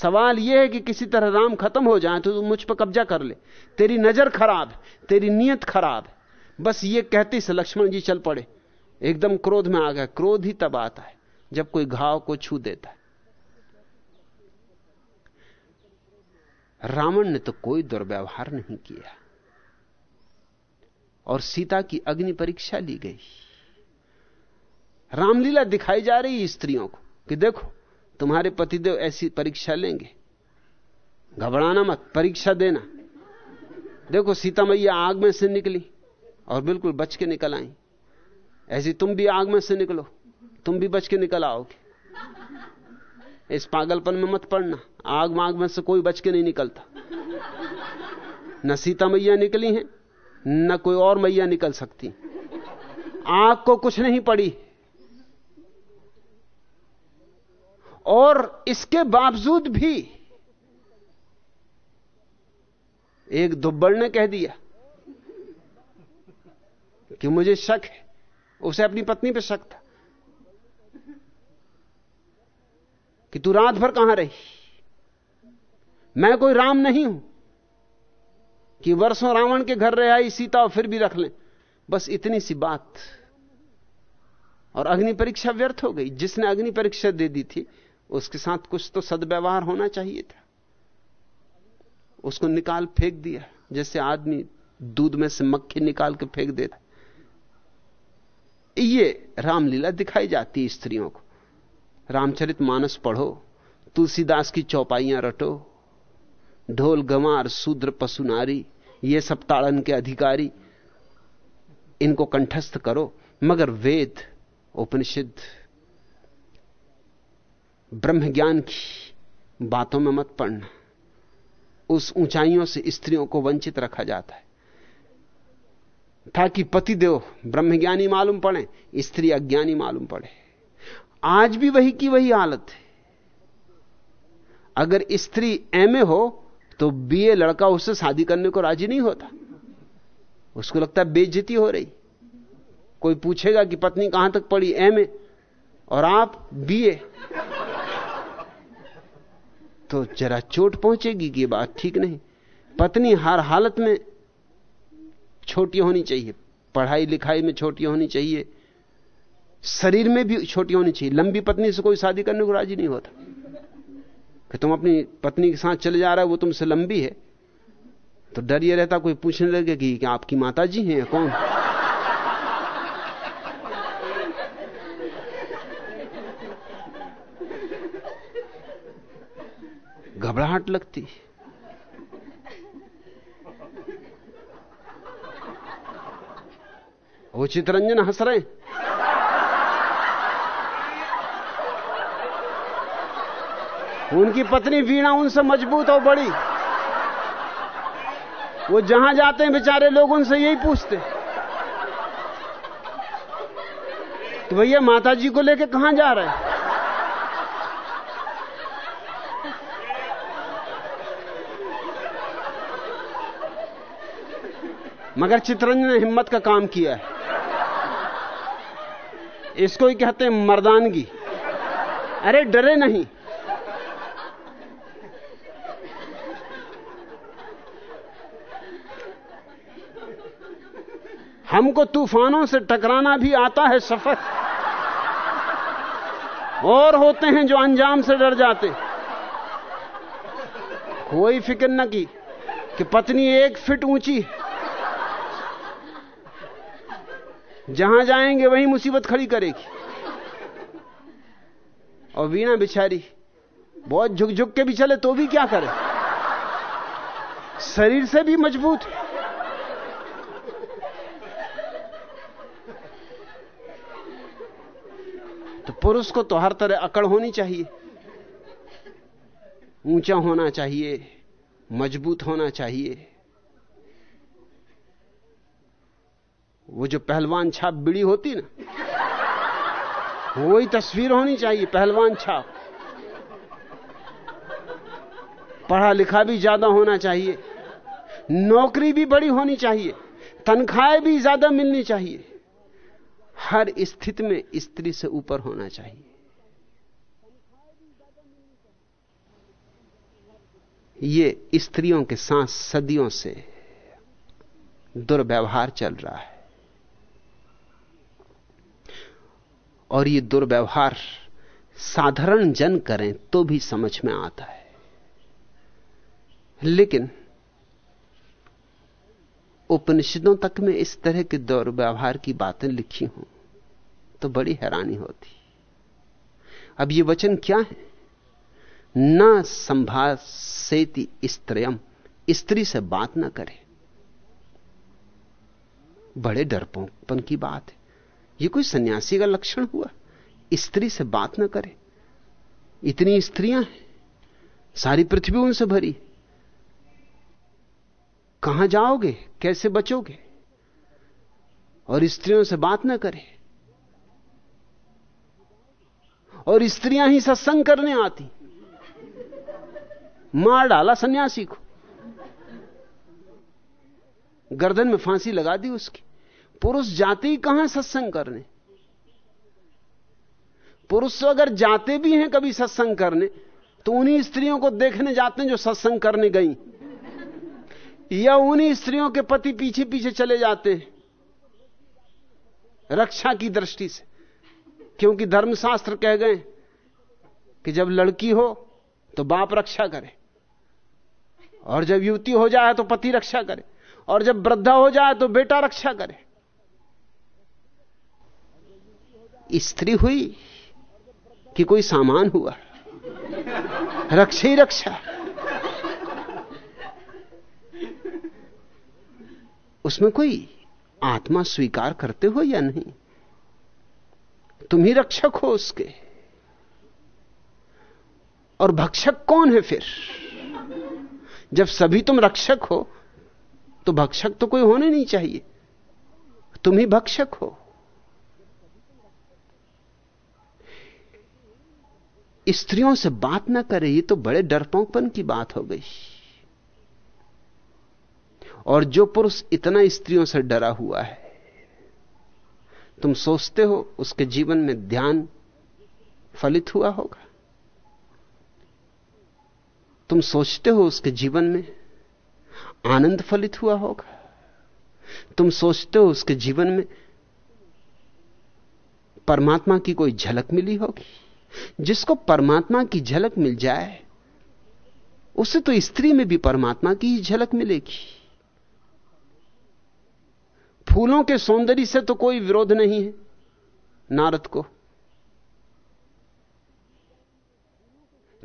सवाल यह है कि किसी तरह राम खत्म हो जाए तो तू मुझ पर कब्जा कर ले। तेरी नज़र खराब है, तेरी नीयत खराब है। बस ये कहते से लक्ष्मण जी चल पड़े। एकदम क्रोध में आ गया क्रोध ही तब आता है, जब कोई घाव को छू देता है। रावण ने तो कोई दुर्व्यवहार नहीं किया। और सीता की अग्नि परीक्षा ली गई। रामलीला दिखाई जा रही स्त्रियों को कि देखो तुम्हारे पतिदेव ऐसी परीक्षा लेंगे। घबराना मत, परीक्षा देना। देखो सीता मैया आग में से निकली और बिल्कुल बच के निकल आई। ऐसी तुम भी आग में से निकलो, तुम भी बच के निकल आओगे। इस पागलपन में मत पड़ना, आग माग में से कोई बच के नहीं निकलता। न सीता मैया निकली हैं, न कोई और मैया निकल सकती। आग को कुछ नहीं पड़ी। और इसके बावजूद भी एक दुब्बड़ ने कह दिया कि मुझे शक है। उसे अपनी पत्नी पर शक था कि तू रात भर कहाँ रही? मैं कोई राम नहीं हूँ कि वर्षों रावण के घर रह आई, सीता और फिर भी रख लें। बस इतनी सी बात। और अग्नि परीक्षा व्यर्थ हो गई। जिसने अग्नि परीक्षा दे दी थी उसके साथ कुछ तो सदव्यवहार होना चाहिए था। उसको निकाल फेंक दिया। जैसे आदमी दूध में से मक्खी निकाल के फेंक देता ये रामलीला दिखाई जाती है स्त्रियों को। रामचरित मानस पढ़ो, तुलसीदास की चौपाइयाँ रटो, ढोल गंवार, शूद्र पशु नारी, ये सब ताड़न के अधिकारी, इनको कंठस्थ करो। मगर वेद, उपनिषद ब्रह्म ज्ञान की बातों में मत पड़ना। उस ऊंचाइयों से स्त्रियों को वंचित रखा जाता है। ताकि पतिदेव ब्रह्मज्ञानी मालूम पड़े, स्त्री अज्ञानी मालूम पड़े। आज भी वही की वही हालत है। अगर स्त्री एमए हो तो बीए लड़का उससे शादी करने को राज़ी नहीं होता। उसको लगता है बेइज्जती हो रही। कोई पूछेगा कि पत्नी कहाँ तक पढ़ी एमए और आप बीए तो जरा चोट पहुंचेगी कि बात ठीक नहीं। पत्नी हर हालत में छोटी होनी चाहिए, पढ़ाई लिखाई में छोटी होनी चाहिए, शरीर में भी छोटी होनी चाहिए। लंबी पत्नी से कोई शादी करने को राज़ी नहीं होता। कि तुम अपनी पत्नी के साथ चले जा रहे हो, वो तुमसे लंबी है। तो डर ये रहता, कोई पूछने लगे कि क्या आपकी माता जी हैं कौन? घबराहट लगती। वो चितरंजन हंस रहे। उनकी पत्नी वीणा उनसे मज़बूत और बड़ी। वो जहाँ जाते हैं बेचारे लोग उनसे यही पूछते। तो भैया माता जी को लेके कहाँ जा रहे हैं? मगर चित्रंजन ने हिम्मत का काम किया है। इसको ही कहते हैं मर्दानगी। अरे, डरे नहीं। हमको तूफानों से टकराना भी आता है सफ़र। और होते हैं जो अंजाम से डर जाते। कोई फ़िक्र न की कि पत्नी एक फिट ऊँची जहाँ जाएँगे वहीं मुसीबत खड़ी करेगी। और वीणा बिचारी बहुत झुक झुक के भी चले तो भी क्या करे? शरीर से भी मज़बूत तो पुरुष को तो हर तरह अकड़ होनी चाहिए। ऊँचा होना चाहिए, मज़बूत होना चाहिए। वो जो पहलवान छाप बिड़ी होती ना, वही तस्वीर होनी चाहिए, पहलवान छाप। पढ़ा लिखा भी ज़्यादा होना चाहिए, नौकरी भी बड़ी होनी चाहिए, तनख्वाहें भी ज़्यादा मिलनी चाहिए। हर स्थिति में स्त्री से ऊपर होना चाहिए। ये स्त्रियों के साथ सदियों से दुर्व्यवहार चल रहा है। और ये दुर्व्यवहार साधारण जन करें तो भी समझ में आता है। लेकिन उपनिषदों तक में इस तरह के दुर्व्यवहार की बातें लिखी हों तो बड़ी हैरानी होती। अब ये वचन क्या है? न संभाषेति स्त्रियम, स्त्री से बात ना करे। बड़े डरपोपन की बात है। ये कोई सन्यासी का लक्षण हुआ। स्त्री से बात ना करे। इतनी स्त्रियाँ हैं। सारी पृथ्वी उनसे भरी। कहाँ जाओगे? कैसे बचोगे? और स्त्रियों से बात ना करे। और स्त्रियाँ ही सत्संग करने आती। मार डाला सन्यासी को। गर्दन में फांसी लगा दी उसकी। पुरुष जाते ही कहाँ सत्संग करने? पुरुष तो अगर जाते भी हैं कभी सत्संग करने तो उन्हीं स्त्रियों को देखने जाते हैं जो सत्संग करने गई। या उन्हीं स्त्रियों के पति पीछे पीछे चले जाते हैं, रक्षा की दृष्टि से। क्योंकि धर्मशास्त्र कह गए कि जब लड़की हो तो बाप रक्षा करे। और जब युवती हो जाए तो पति रक्षा करे। और जब वृद्धा हो जाए तो बेटा रक्षा करे। स्त्री हुई कि कोई सामान हुआ? रक्षा ही रक्षा। उसमें कोई आत्मा स्वीकार करते हो या नहीं? तुम ही रक्षक हो उसके। और भक्षक कौन है फिर? जब सभी तुम रक्षक हो तो भक्षक तो कोई होने नहीं चाहिए। तुम ही भक्षक हो। स्त्रियों से बात ना करे, ये तो बड़े डरपोकपन की बात हो गई। और जो पुरुष इतना स्त्रियों से डरा हुआ है, तुम सोचते हो उसके जीवन में ध्यान फलित हुआ होगा? तुम सोचते हो उसके जीवन में आनंद फलित हुआ होगा? तुम सोचते हो उसके जीवन में परमात्मा की कोई झलक मिली होगी? जिसको परमात्मा की झलक मिल जाए, उसे तो स्त्री में भी परमात्मा की ही झलक मिलेगी। फूलों के सौंदर्य से तो कोई विरोध नहीं है, नारद को।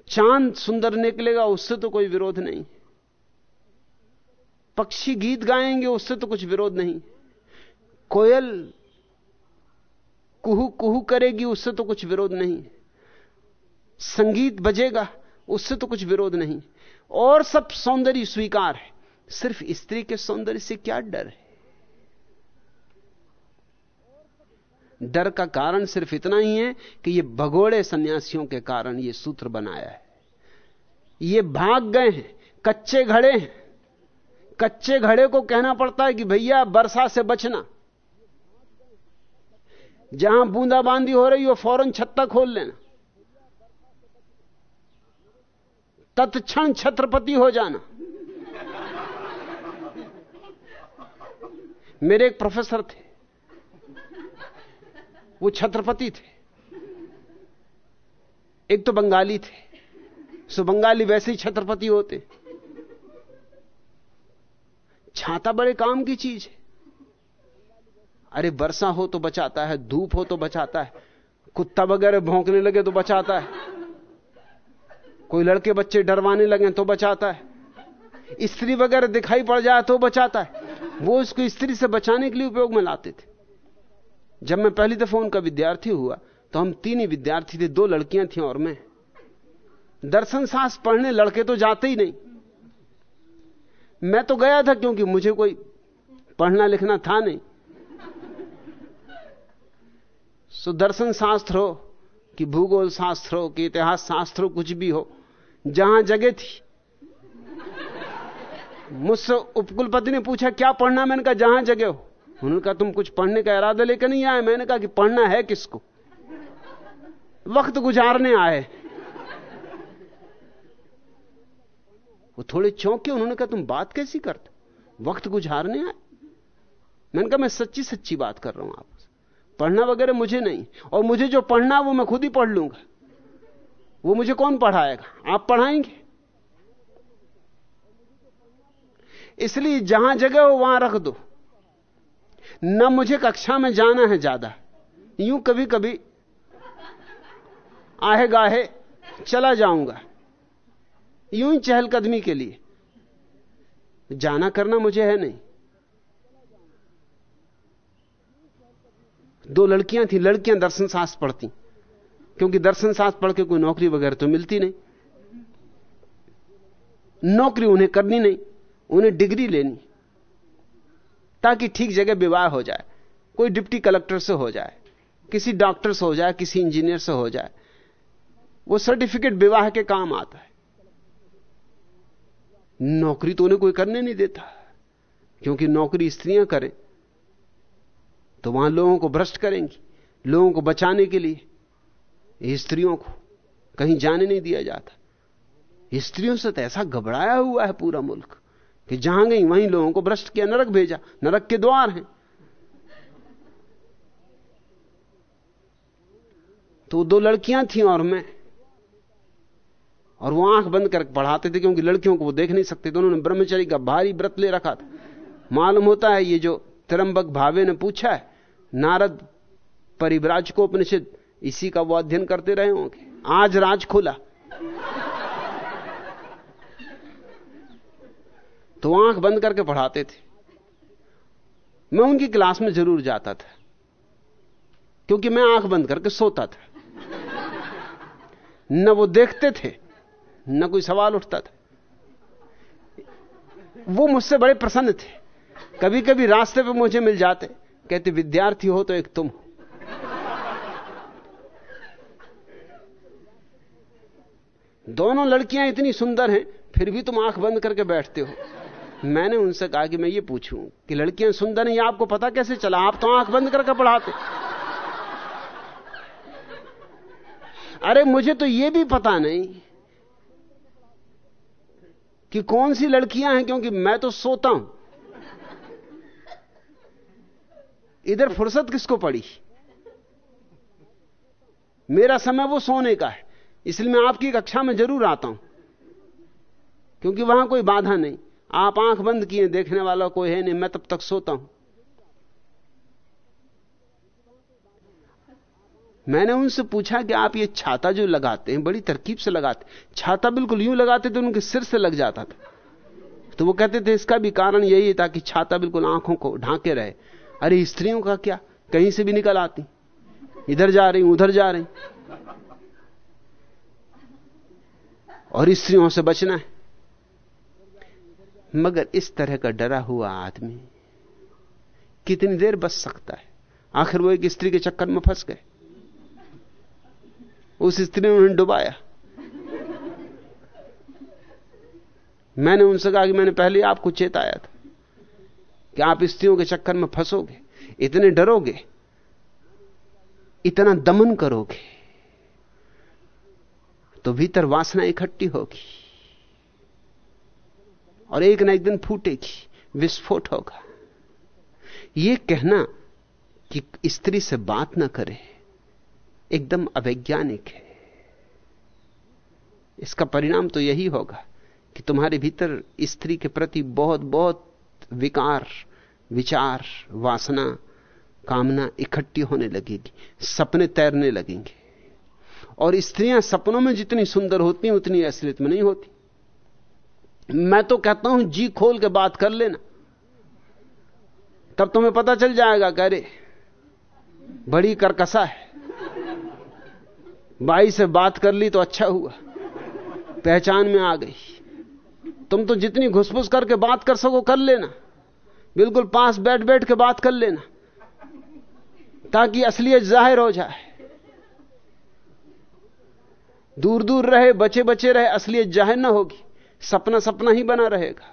चाँद सुंदर निकलेगा, उससे तो कोई विरोध नहीं पक्षी गीत गाएँगे, उससे तो कुछ विरोध नहीं कोयल कुहू कुहू करेगी, उससे तो कुछ विरोध नहीं संगीत बजेगा, उससे तो कुछ विरोध नहीं। और सब सौंदर्य स्वीकार है। सिर्फ़ स्त्री के सौंदर्य से क्या डर है? डर का कारण सिर्फ़ इतना ही है कि ये भगोड़े सन्यासियों के कारण ये सूत्र बनाया है। ये भाग गए हैं, कच्चे घड़े हैं। कच्चे घड़े को कहना पड़ता है कि भैया वर्षा से बचना। जहाँ बूंदाबांदी हो रही हो, फ़ौरन छत्ता खोल लेना। तत्क्षण छत्रपति हो जाना। मेरे एक प्रोफेसर थे। वो छत्रपति थे। एक तो बंगाली थे। सो बंगाली वैसे ही छत्रपति होते। छाता बड़े काम की चीज़ है। अरे वर्षा हो तो बचाता है, धूप हो तो बचाता है, कुत्ता वगैरह भौंकने लगे तो बचाता है। कोई लड़के बच्चे डरवाने लगे तो बचाता है। स्त्री वगैरह दिखाई पड़ जाए तो बचाता है। वो उसको स्त्री से बचाने के लिए उपयोग में लाते थे। जब मैं पहली दफ़ा उनका विद्यार्थी हुआ तो हम तीन ही विद्यार्थी थे, दो लड़कियाँ थी और मैं। दर्शन शास्त्र पढ़ने लड़के तो जाते ही नहीं। मैं तो गया था क्योंकि मुझे कोई पढ़ना लिखना था नहीं। सो दर्शन शास्त्र हो कि भूगोल शास्त्र हो कि इतिहास शास्त्र हो, कुछ भी हो जहाँ जगह थी। मुझसे उपकुलपति ने पूछा, क्या पढ़ना? मैंने कहा, जहाँ जगह हो। उन्होंने कहा, तुम कुछ पढ़ने का इरादा लेकर नहीं आए? मैंने कहा कि पढ़ना है किसको? वक्त गुजारने आए। वो थोड़े चौंके, उन्होंने कहा, तुम बात कैसी करते वक्त गुजारने आए? मैंने कहा, मैं सच्ची सच्ची बात कर रहा हूँ आपसे। पढ़ना वगैरह मुझे नहीं, और मुझे जो पढ़ना वो मैं खुद ही पढ़ लूँगा। वो मुझे कौन पढ़ाएगा? आप पढ़ाएँगे? इसलिए जहाँ जगह हो, वहाँ रख दो। न मुझे कक्षा में जाना है ज़्यादा। यूँ कभी कभी आहे गाहे चला जाऊँगा। यूँ ही चहलकदमी के लिए। जाना करना मुझे है नहीं। दो लड़कियाँ थी, लड़कियाँ दर्शन शास्त्र पढ़ती। क्योंकि दर्शन शास्त्र पढ़ के कोई नौकरी वगैरह तो मिलती नहीं। नौकरी उन्हें करनी नहीं, उन्हें डिग्री लेनी, ताकि ठीक जगह विवाह हो जाए, कोई डिप्टी कलेक्टर से हो जाए, किसी डॉक्टर से हो जाए, किसी इंजीनियर से हो जाए, वो सर्टिफिकेट विवाह के काम आता है। नौकरी तो उन्हें कोई करने नहीं देता, क्योंकि नौकरी स्त्रियाँ करें तो वहाँ लोगों को भ्रष्ट करेंगी, लोगों को बचाने के लिए। स्त्रियों को कहीं जाने नहीं दिया जाता। स्त्रियों से तो ऐसा घबराया हुआ है पूरा मुल्क कि जहाँ गई वहीं लोगों को भ्रष्ट किया, नरक भेजा, नरक के द्वार हैं। तो दो लड़कियाँ थी और मैं, और वो आँख बंद कर पढ़ाते थे क्योंकि लड़कियों को वो देख नहीं सकते थे उन्होंने ब्रह्मचरी का भारी व्रत ले रखा था। मालूम होता है ये जो तिरंबक भावे ने पूछा है, नारद परिव्राज को उपनिषद इसी का वो अध्ययन करते रहे होंगे। आज राज खुला। तो आँख बंद करके पढ़ाते थे। मैं उनकी क्लास में ज़रूर जाता था। क्योंकि मैं आँख बंद करके सोता था। न वो देखते थे, न कोई सवाल उठता था। वो मुझसे बड़े प्रसन्न थे। कभी कभी रास्ते पे मुझे मिल जाते। कहते, विद्यार्थी हो तो एक तुम हो। दोनों लड़कियाँ इतनी सुंदर हैं, फिर भी तुम आँख बंद करके बैठते हो। मैंने उनसे कहा कि मैं ये पूछूँ कि लड़कियाँ सुंदर नहीं आपको पता कैसे चला? आप तो आँख बंद करके पढ़ाते। अरे, मुझे तो ये भी पता नहीं कि कौन सी लड़कियाँ हैं, क्योंकि मैं तो सोता हूँ। इधर फुर्सत किसको पड़ी? मेरा समय वो सोने का है। इसलिए मैं आपकी कक्षा में ज़रूर आता हूँ। क्योंकि वहाँ कोई बाधा नहीं। आप आँख बंद किए, देखने वाला कोई है नहीं, मैं तब तक सोता हूँ। मैंने उनसे पूछा कि आप ये छाता जो लगाते हैं, बड़ी तरकीब से लगाते छाता बिल्कुल यूँ लगाते तो उनके सिर से लग जाता था। तो वो कहते थे, इसका भी कारण यही है ताकि छाता बिल्कुल आँखों को ढांके रहे। अरे, स्त्रियों का क्या? कहीं से भी निकल आती। इधर जा रही, उधर जा रही। और स्त्रियों से बचना है। मगर इस तरह का डरा हुआ आदमी कितनी देर बच सकता है? आखिर वो एक स्त्री के चक्कर में फंस गए। उस स्त्री ने उन्हें डुबाया। मैंने उनसे कहा कि मैंने पहले आपको चेताया था कि आप स्त्रियों के चक्कर में फंसोगे, इतने डरोगे, इतना दमन करोगे। तो भीतर वासना इकट्ठी होगी और एक ना एक दिन फूटेगी, विस्फोट होगा। यह कहना कि स्त्री से बात ना करे, एकदम अवैज्ञानिक है। इसका परिणाम तो यही होगा कि तुम्हारे भीतर स्त्री के प्रति बहुत बहुत विकार, विचार, वासना, कामना इकट्ठी होने लगेगी, सपने तैरने लगेंगे। और स्त्रियाँ सपनों में जितनी सुंदर होती हैं, उतनी असलियत में नहीं होती। मैं तो कहता हूँ, जी खोल के बात कर लेना। तब तुम्हें पता चल जाएगा, कह बड़ी करकसा है। बाई से बात कर ली तो अच्छा हुआ। पहचान में आ गई। तुम तो जितनी घुसफुस करके बात कर सको, कर लेना। बिल्कुल पास बैठ बैठ के बात कर लेना। ताकि असलियत ज़ाहिर हो जाए। दूर दूर रहे बचे बचे रहे, असलियत ज़ाहिर ना होगी। सपना सपना ही बना रहेगा।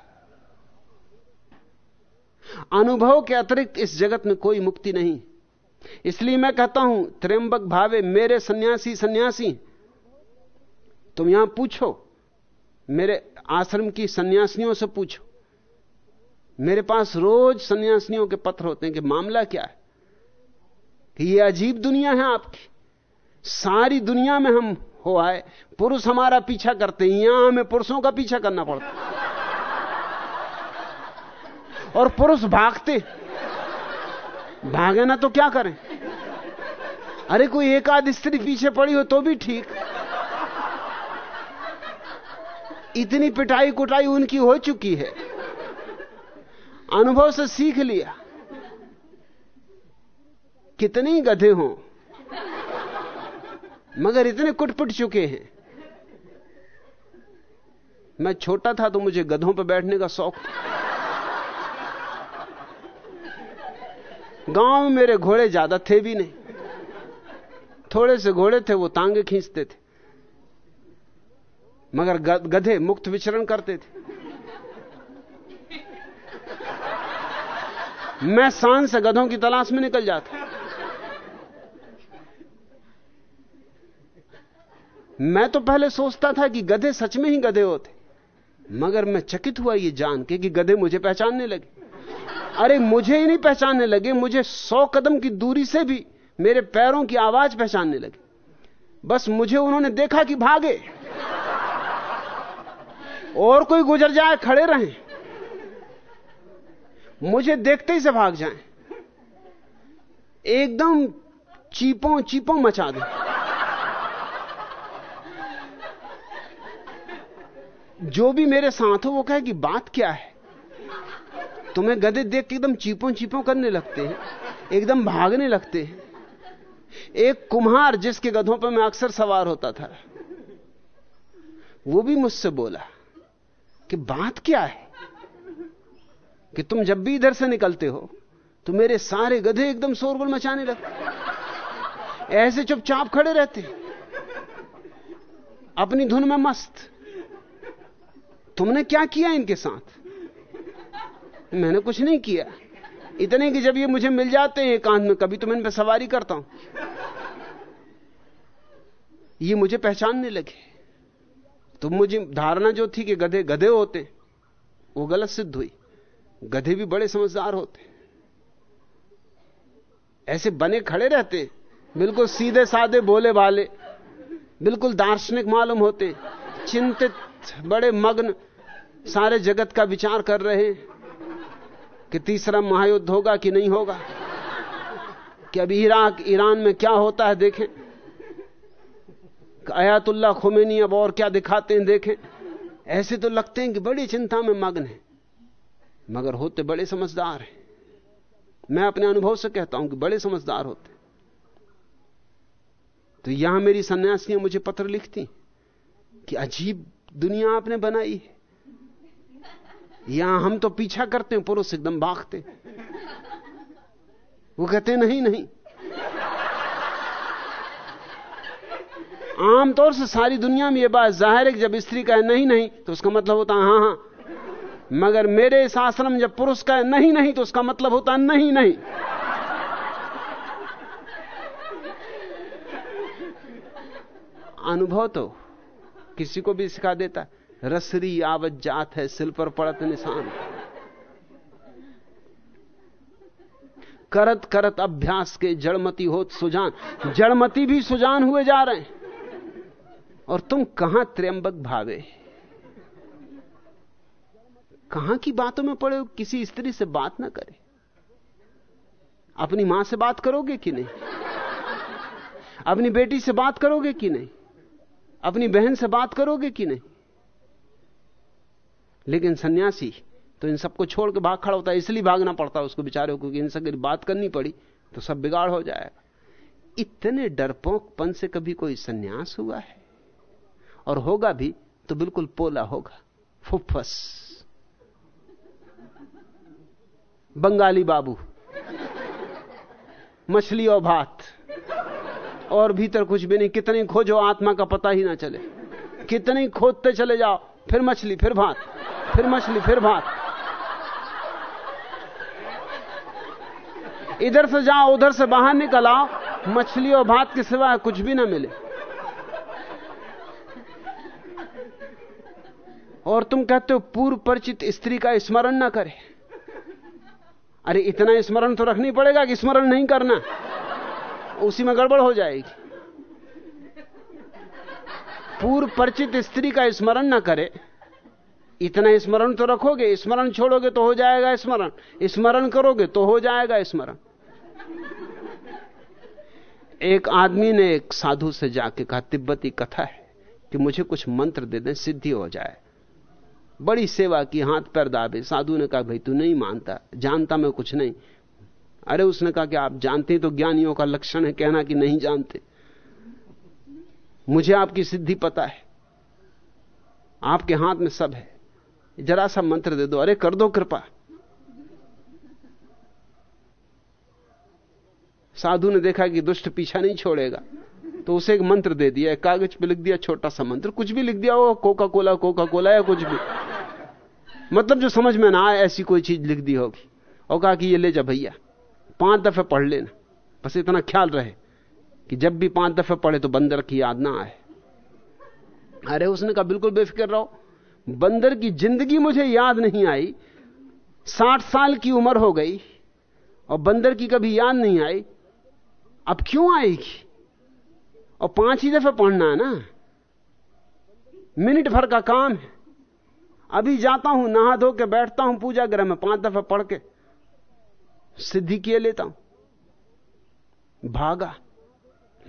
अनुभव के अतिरिक्त इस जगत में कोई मुक्ति नहीं। इसलिए मैं कहता हूँ, त्र्यंबक भावे, मेरे सन्यासी सन्यासी, तुम यहाँ पूछो, मेरे आश्रम की सन्यासियों से पूछो। मेरे पास रोज सन्यासियों के पत्र होते हैं कि मामला क्या है? कि ये अजीब दुनिया है आपकी। सारी दुनिया में हम हो आए। पुरुष हमारा पीछा करते हैं, यहाँ हमें पुरुषों का पीछा करना पड़ता और पुरुष भागते। भागे ना तो क्या करें? अरे कोई एक आध स्त्री पीछे पड़ी हो तो भी ठीक। इतनी पिटाई कुटाई उनकी हो चुकी है। अनुभव से सीख लिया। कितने गधे हों। मगर इतने कुटपुट चुके हैं। मैं छोटा था तो मुझे गधों पर बैठने का शौक था। गाँव में मेरे घोड़े ज़्यादा थे भी नहीं। थोड़े से घोड़े थे, वो तांगे खींचते थे। मगर गधे मुक्त विचरण करते थे। मैं शान से गधों की तलाश में निकल जाता। मैं तो पहले सोचता था कि गधे सच में ही गधे होते। मगर मैं चकित हुआ ये जान के कि गधे मुझे पहचानने लगे। अरे, मुझे ही नहीं पहचानने लगे, मुझे सौ कदम की दूरी से भी मेरे पैरों की आवाज़ पहचानने लगे। बस मुझे उन्होंने देखा कि भागे। और कोई गुजर जाए, खड़े रहे। मुझे देखते ही से भाग जाएँ। एकदम चीपों चीपों मचा दें। जो भी मेरे साथ हो, वो कहे कि बात क्या है? तुम्हें गधे देख के एकदम चीपों चीपों करने लगते हैं, एकदम भागने लगते हैं। एक कुम्हार जिसके गधों पर मैं अक्सर सवार होता था, वो भी मुझसे बोला कि बात क्या है? कि तुम जब भी इधर से निकलते हो तो मेरे सारे गधे एकदम शोरगुल मचाने लगते ऐसे चुपचाप खड़े रहते अपनी धुन में मस्त। तुमने क्या किया इनके साथ? मैंने कुछ नहीं किया। इतने कि जब ये मुझे मिल जाते हैं एकांत में, कभी तो मैं इन पर सवारी करता हूँ। ये मुझे पहचानने लगे। तो मुझे धारणा जो थी कि गधे गधे होते, वो गलत सिद्ध हुई। गधे भी बड़े समझदार होते। ऐसे बने खड़े रहते, बिल्कुल सीधे साधे बोले वाले बिल्कुल दार्शनिक मालूम होते, चिंतित, बड़े मग्न सारे जगत का विचार कर रहे हैं कि तीसरा महायुद्ध होगा कि नहीं होगा? कि अभी इराक, ईरान में क्या होता है देखें। अयातुल्ला खोमेनी अब और क्या दिखाते हैं देखें। ऐसे तो लगते हैं कि बड़ी चिंता में मग्न है। मगर होते बड़े समझदार हैं। मैं अपने अनुभव से कहता हूँ कि बड़े समझदार होते तो यहाँ मेरी सन्यासियाँ मुझे पत्र लिखती कि अजीब दुनिया आपने बनाई है। यहाँ हम तो पीछा करते हैं, पुरुष एकदम भागते वो कहते नहीं नहीं। आमतौर से सारी दुनिया में यह बात ज़ाहिर है कि जब स्त्री का है नहीं नहीं तो उसका मतलब होता है, हाँ हाँ। मगर मेरे इस आश्रम जब पुरुष का है नहीं नहीं तो उसका मतलब होता है, नहीं नहीं। अनुभव तो किसी को भी सिखा देता रसरी आवत जात है सिल पर पड़त निशान करत करत अभ्यास के जड़मती होत सुजान। जड़मती भी सुजान हुए जा रहे हैं। और तुम कहाँ त्र्यंबक भावे कहाँ की बातों में पड़े हो? किसी स्त्री से बात ना करे। अपनी माँ से बात करोगे कि नहीं? अपनी बेटी से बात करोगे कि नहीं? अपनी बहन से बात करोगे कि नहीं? लेकिन सन्यासी तो इन सबको छोड़ के भाग खड़ा होता है, इसलिए भागना पड़ता है उसको बेचारे क्योंकि इनसे अगर बात करनी पड़ी तो सब बिगाड़ हो जाएगा। इतने डरपोकपन से कभी कोई सन्यास हुआ है? और होगा भी तो बिल्कुल पोला होगा। फुफस। बंगाली बाबू। मछली और भात। और भीतर कुछ भी नहीं, कितनी खोजो, आत्मा का पता ही ना चले। कितनी खोदते चले जाओ। फिर मछली, फिर भात। फिर मछली, फिर भात। इधर से जाओ, उधर से बाहर निकल आओ। मछली और भात के सिवा कुछ भी ना मिले। और तुम कहते हो, पूर्व परिचित स्त्री का स्मरण ना करे। अरे, इतना स्मरण तो रखनी पड़ेगा कि स्मरण नहीं करना। उसी में गड़बड़ हो जाएगी। पूर्व परिचित स्त्री का स्मरण ना करे, इतना स्मरण तो रखोगे, स्मरण छोड़ोगे तो हो जाएगा स्मरण स्मरण करोगे तो हो जाएगा स्मरण। एक आदमी ने एक साधु से जाके कहा, तिब्बती कथा है कि मुझे कुछ मंत्र दे दें, सिद्धि हो जाए। बड़ी सेवा की, हाथ पैर दाबे, साधु ने कहा, भाई, तू नहीं मानता, जानता मैं कुछ नहीं। अरे, उसने कहा कि आप जानते तो ज्ञानियों का लक्षण है कहना कि नहीं जानते। मुझे आपकी सिद्धि पता है। आपके हाथ में सब है। जरा सा मंत्र दे दो। अरे, कर दो कृपा। साधु ने देखा कि दुष्ट पीछा नहीं छोड़ेगा तो उसे एक मंत्र दे दिया कागज़ पे लिख दिया, छोटा सा मंत्र। कुछ भी लिख दिया होगा कोका कोला कोका कोला या कुछ भी। मतलब जो समझ में ना आए, ऐसी कोई चीज़ लिख दी होगी। और कहा कि ये ले जा भैया, पाँच दफे पढ़ लेना। बस इतना ख्याल रहे। कि जब भी पाँच दफे पढ़े तो बंदर की याद ना आए। अरे उसने कहा, बिल्कुल बेफिक्र रहो। बंदर की ज़िंदगी मुझे याद नहीं आई। साठ साल की उम्र हो गई और बंदर की कभी याद नहीं आई। अब क्यों आएगी? और पाँच ही दफे पढ़ना है ना? मिनट भर का काम है। अभी जाता हूँ, नहा धो के बैठता हूँ पूजा ग्रह में, पाँच दफे पढ़ के। सिद्धि किए लेता हूँ। भागा।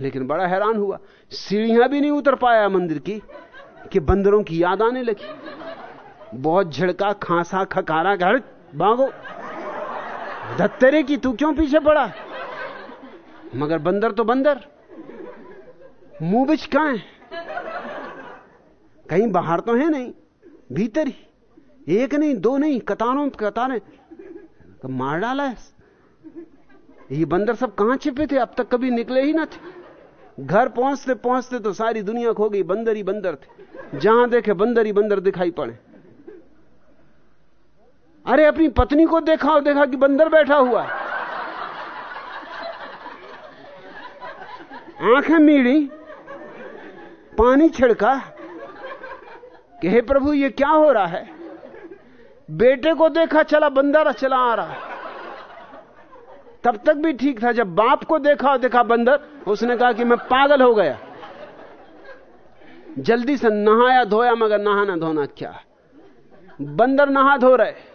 लेकिन बड़ा हैरान हुआ। सीढ़ियाँ भी नहीं उतर पाया मंदिर की, कि बंदरों की याद आने लगी। बहुत झड़का, खांसा, खकारा, घर भागो धत्तेरे की तू क्यों पीछे पड़ा? मगर बंदर तो बंदर। मुँह बिच कहा है? कहीं बाहर तो है नहीं, भीतर ही। एक नहीं, दो नहीं, कतारों, कतारें। तो मार डाला है। ये बंदर सब कहाँ छिपे थे? अब तक कभी निकले ही ना थे। घर पहुँचते पहुँचते तो सारी दुनिया खो गई, बंदर ही बंदर थे। जहाँ देखे बंदर ही बंदर दिखाई पड़े। अरे अपनी पत्नी को देखा और देखा कि बंदर बैठा हुआ है। आँखें मीड़ी, पानी छिड़का। कि हे प्रभु, ये क्या हो रहा है? बेटे को देखा, चला बंदर, चला आ रहा है। तब तक भी ठीक था, जब बाप को देखा और देखा बंदर उसने कहा कि मैं पागल हो गया। जल्दी से नहाया धोया, मगर नहाना धोना क्या? बंदर नहा धो रहे।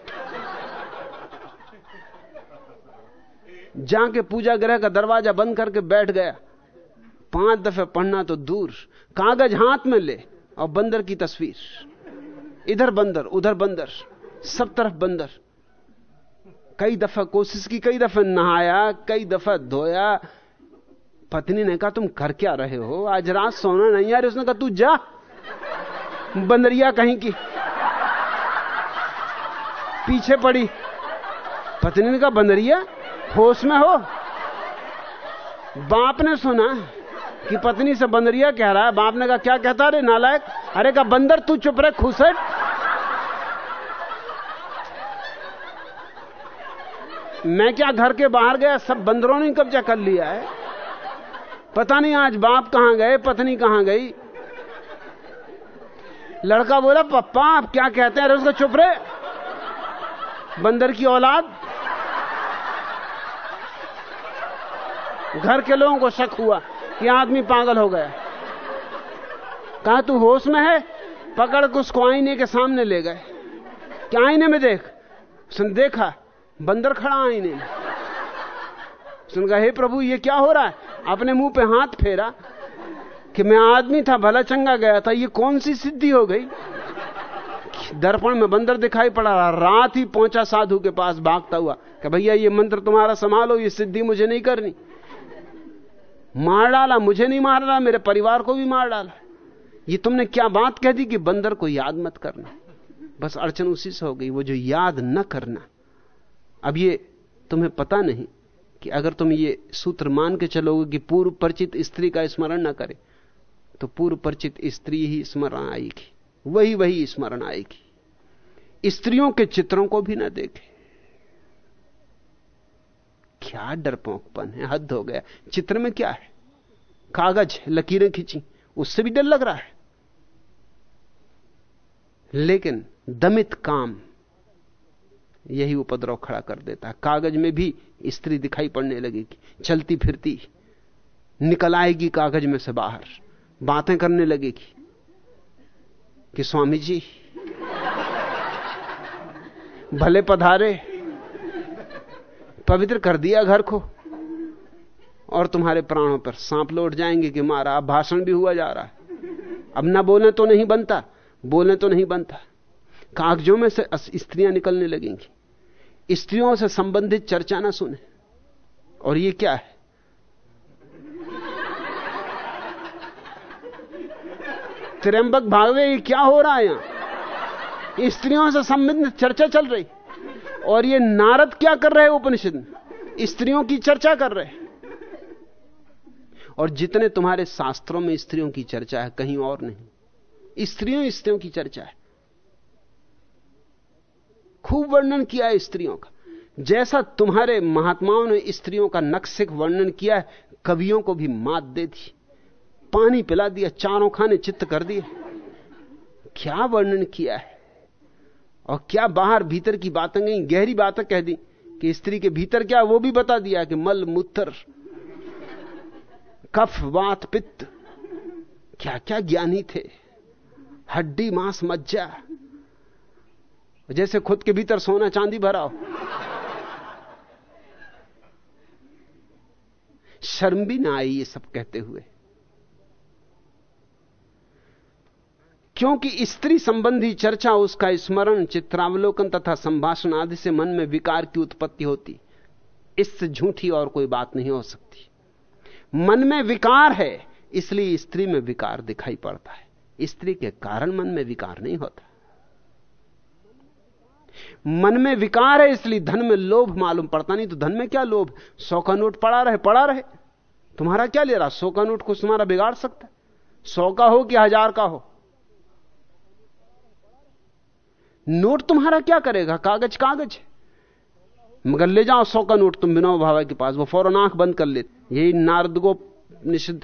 जाके पूजा ग्रह का दरवाज़ा बंद करके बैठ गया। पाँच दफे पढ़ना तो दूर, कागज़ हाथ में ले और बंदर की तस्वीर। इधर बंदर, उधर बंदर, सब तरफ़ बंदर। कई दफ़ा कोशिश की, कई दफ़ा नहाया, कई दफ़ा धोया। पत्नी ने कहा, तुम कर क्या रहे हो? आज रात सोना नहीं रही उसने कहा, तू जा। बंदरिया कहीं की। पीछे पड़ी। पत्नी ने कहा, बंदरिया, होश में हो? बाप ने सुना कि पत्नी से बंदरिया कह रहा है। बाप ने कहा, क्या कहता रे नालायक? अरे का बंदर, तू चुप रहे खुसट मैं क्या घर के बाहर गया? सब बंदरों ने कब्जा कर लिया है। पता नहीं आज बाप कहाँ गए, पत्नी कहाँ गई। लड़का बोला, पप्पा, आप क्या कहते हैं? अरे उसको, चुप रहे। बंदर की औलाद। घर के लोगों को शक हुआ कि आदमी पागल हो गया। कहा, तू होश में है? पकड़ के उसको आईने के सामने ले गए। क्या आईने में देख? उसने देखा बंदर खड़ा आईने में उसने कहा हे प्रभु, ये क्या हो रहा है? अपने मुँह पे हाथ फेरा कि मैं आदमी था, भला चंगा गया था, ये कौन सी सिद्धि हो गई? दर्पण में बंदर दिखाई पड़ा रहा, रात ही पहुँचा साधु के पास, भागता हुआ। कि भैया, ये मंत्र तुम्हारा संभालो, ये सिद्धि मुझे नहीं करनी। मार डाला, मुझे नहीं मार डाला, मेरे परिवार को भी मार डाला। ये तुमने क्या बात कह दी कि बंदर को याद मत करना? बस अड़चन उसी से हो गई, वो जो याद न करना। अब ये तुम्हें पता नहीं कि अगर तुम ये सूत्र मान के चलोगे कि पूर्व परिचित स्त्री का स्मरण ना करे तो पूर्व परिचित स्त्री ही स्मरण आएगी। वही वही स्मरण आएगी। स्त्रियों के चित्रों को भी ना देखे। क्या डरपोकपन है, हद हो गया। चित्र में क्या है? कागज़ लकीरें खींची, उससे भी डर लग रहा है। लेकिन दमित काम यही उपद्रव खड़ा कर देता है। कागज़ में भी स्त्री दिखाई पड़ने लगेगी चलती फिरती, निकल आएगी कागज़ में से बाहर। बातें करने लगेगी कि स्वामी जी भले पधारे, पवित्र कर दिया घर को, और तुम्हारे प्राणों पर सांप लौट जाएँगे कि मारा, अब भाषण भी हुआ जा रहा है। अब ना बोले तो नहीं बनता, बोले तो नहीं बनता। कागजों में से स्त्रियाँ निकलने लगेंगी। स्त्रियों से संबंधित चर्चा ना सुने। और ये क्या है? त्र्यंबक भागवे, ये क्या हो रहा है यहाँ? स्त्रियों से संबंधित चर्चा चल रही। और ये नारद क्या कर रहे हैं उपनिषद में? स्त्रियों की चर्चा कर रहे और जितने तुम्हारे शास्त्रों में स्त्रियों की चर्चा है, कहीं और नहीं। स्त्रियों स्त्रियों की चर्चा है। खूब वर्णन किया है स्त्रियों का। जैसा तुम्हारे महात्माओं ने स्त्रियों का नक्सिक वर्णन किया है, कवियों को भी मात दे दी। पानी पिला दिया, चारों खाने चित्त कर दिए। क्या वर्णन किया है? और क्या बाहर भीतर की बातें गई, गहरी बातें कह दी कि स्त्री के भीतर क्या, वो भी बता दिया कि मल, मूत्र, कफ, वात, पित्त। क्या क्या ज्ञानी थे। हड्डी, मांस, मज्जा। जैसे खुद के भीतर सोना चांदी भरा हो। शर्म भी ना आई ये सब कहते हुए। क्योंकि स्त्री संबंधी चर्चा, उसका स्मरण, चित्रावलोकन तथा संभाषण आदि से मन में विकार की उत्पत्ति होती। इससे झूठी और कोई बात नहीं हो सकती। मन में विकार है, इसलिए स्त्री में विकार दिखाई पड़ता है। स्त्री के कारण मन में विकार नहीं होता। मन में विकार है, इसलिए धन में लोभ मालूम पड़ता नहीं तो धन में क्या लोभ? सौ का नोट पड़ा रहे पड़ा रहे। तुम्हारा क्या ले रहा? सौ का नोट कुछ तुम्हारा बिगाड़ सकता है? सौ का हो कि हज़ार का हो? नोट तुम्हारा क्या करेगा? कागज़ कागज़ मगर ले जाओ सौ का नोट, तुम बिना भावा के पास। वो फ़ौरन आँख बंद कर लेते यही नारद निषिद्ध,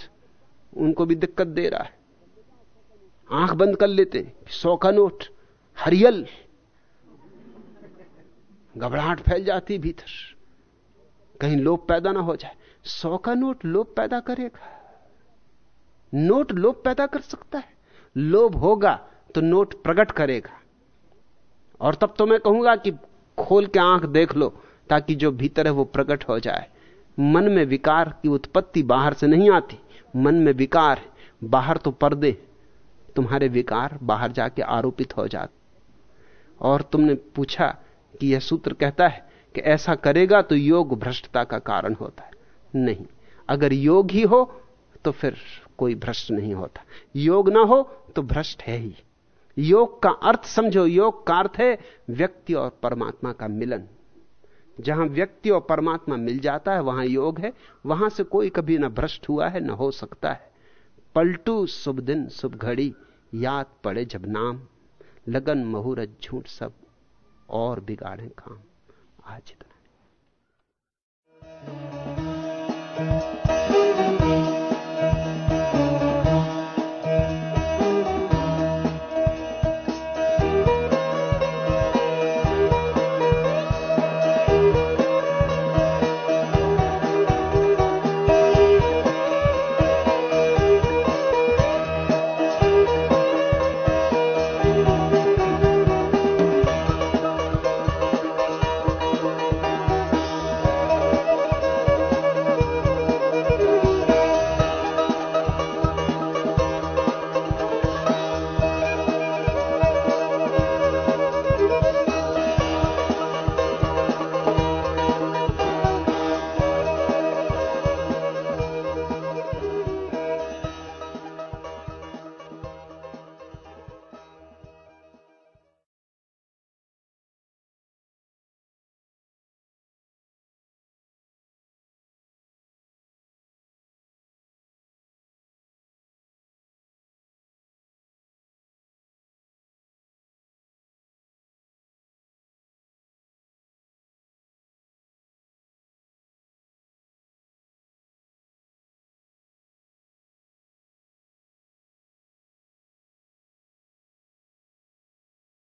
उनको भी दिक्कत दे रहा है। आँख बंद कर लेते। सौ का नोट, हरियल। घबराहट फैल जाती भीतर। कहीं लोभ पैदा ना हो जाए। सौ का नोट लोभ पैदा करेगा। नोट लोभ पैदा कर सकता है। लोभ होगा तो नोट प्रकट करेगा। और तब तो मैं कहूँगा कि खोल के आँख देख लो, ताकि जो भीतर है वो प्रकट हो जाए। मन में विकार की उत्पत्ति बाहर से नहीं आती। मन में विकार है। बाहर तो पर्दे तुम्हारे विकार बाहर जाके आरोपित हो जाते। और तुमने पूछा कि यह सूत्र कहता है कि ऐसा करेगा तो योग भ्रष्टता का कारण होता है। नहीं। अगर योग ही हो तो फिर कोई भ्रष्ट नहीं होता। योग ना हो तो भ्रष्ट है ही। योग का अर्थ समझो, योग का अर्थ है व्यक्ति और परमात्मा का मिलन। जहाँ व्यक्ति और परमात्मा मिल जाता है, वहाँ योग है। वहाँ से कोई कभी ना भ्रष्ट हुआ है, ना हो सकता है। पलटू शुभ दिन, शुभ घड़ी, याद पड़े जब नाम। लगन मुहूर्त झूठ सब। और बिगाड़े काम। आज इतना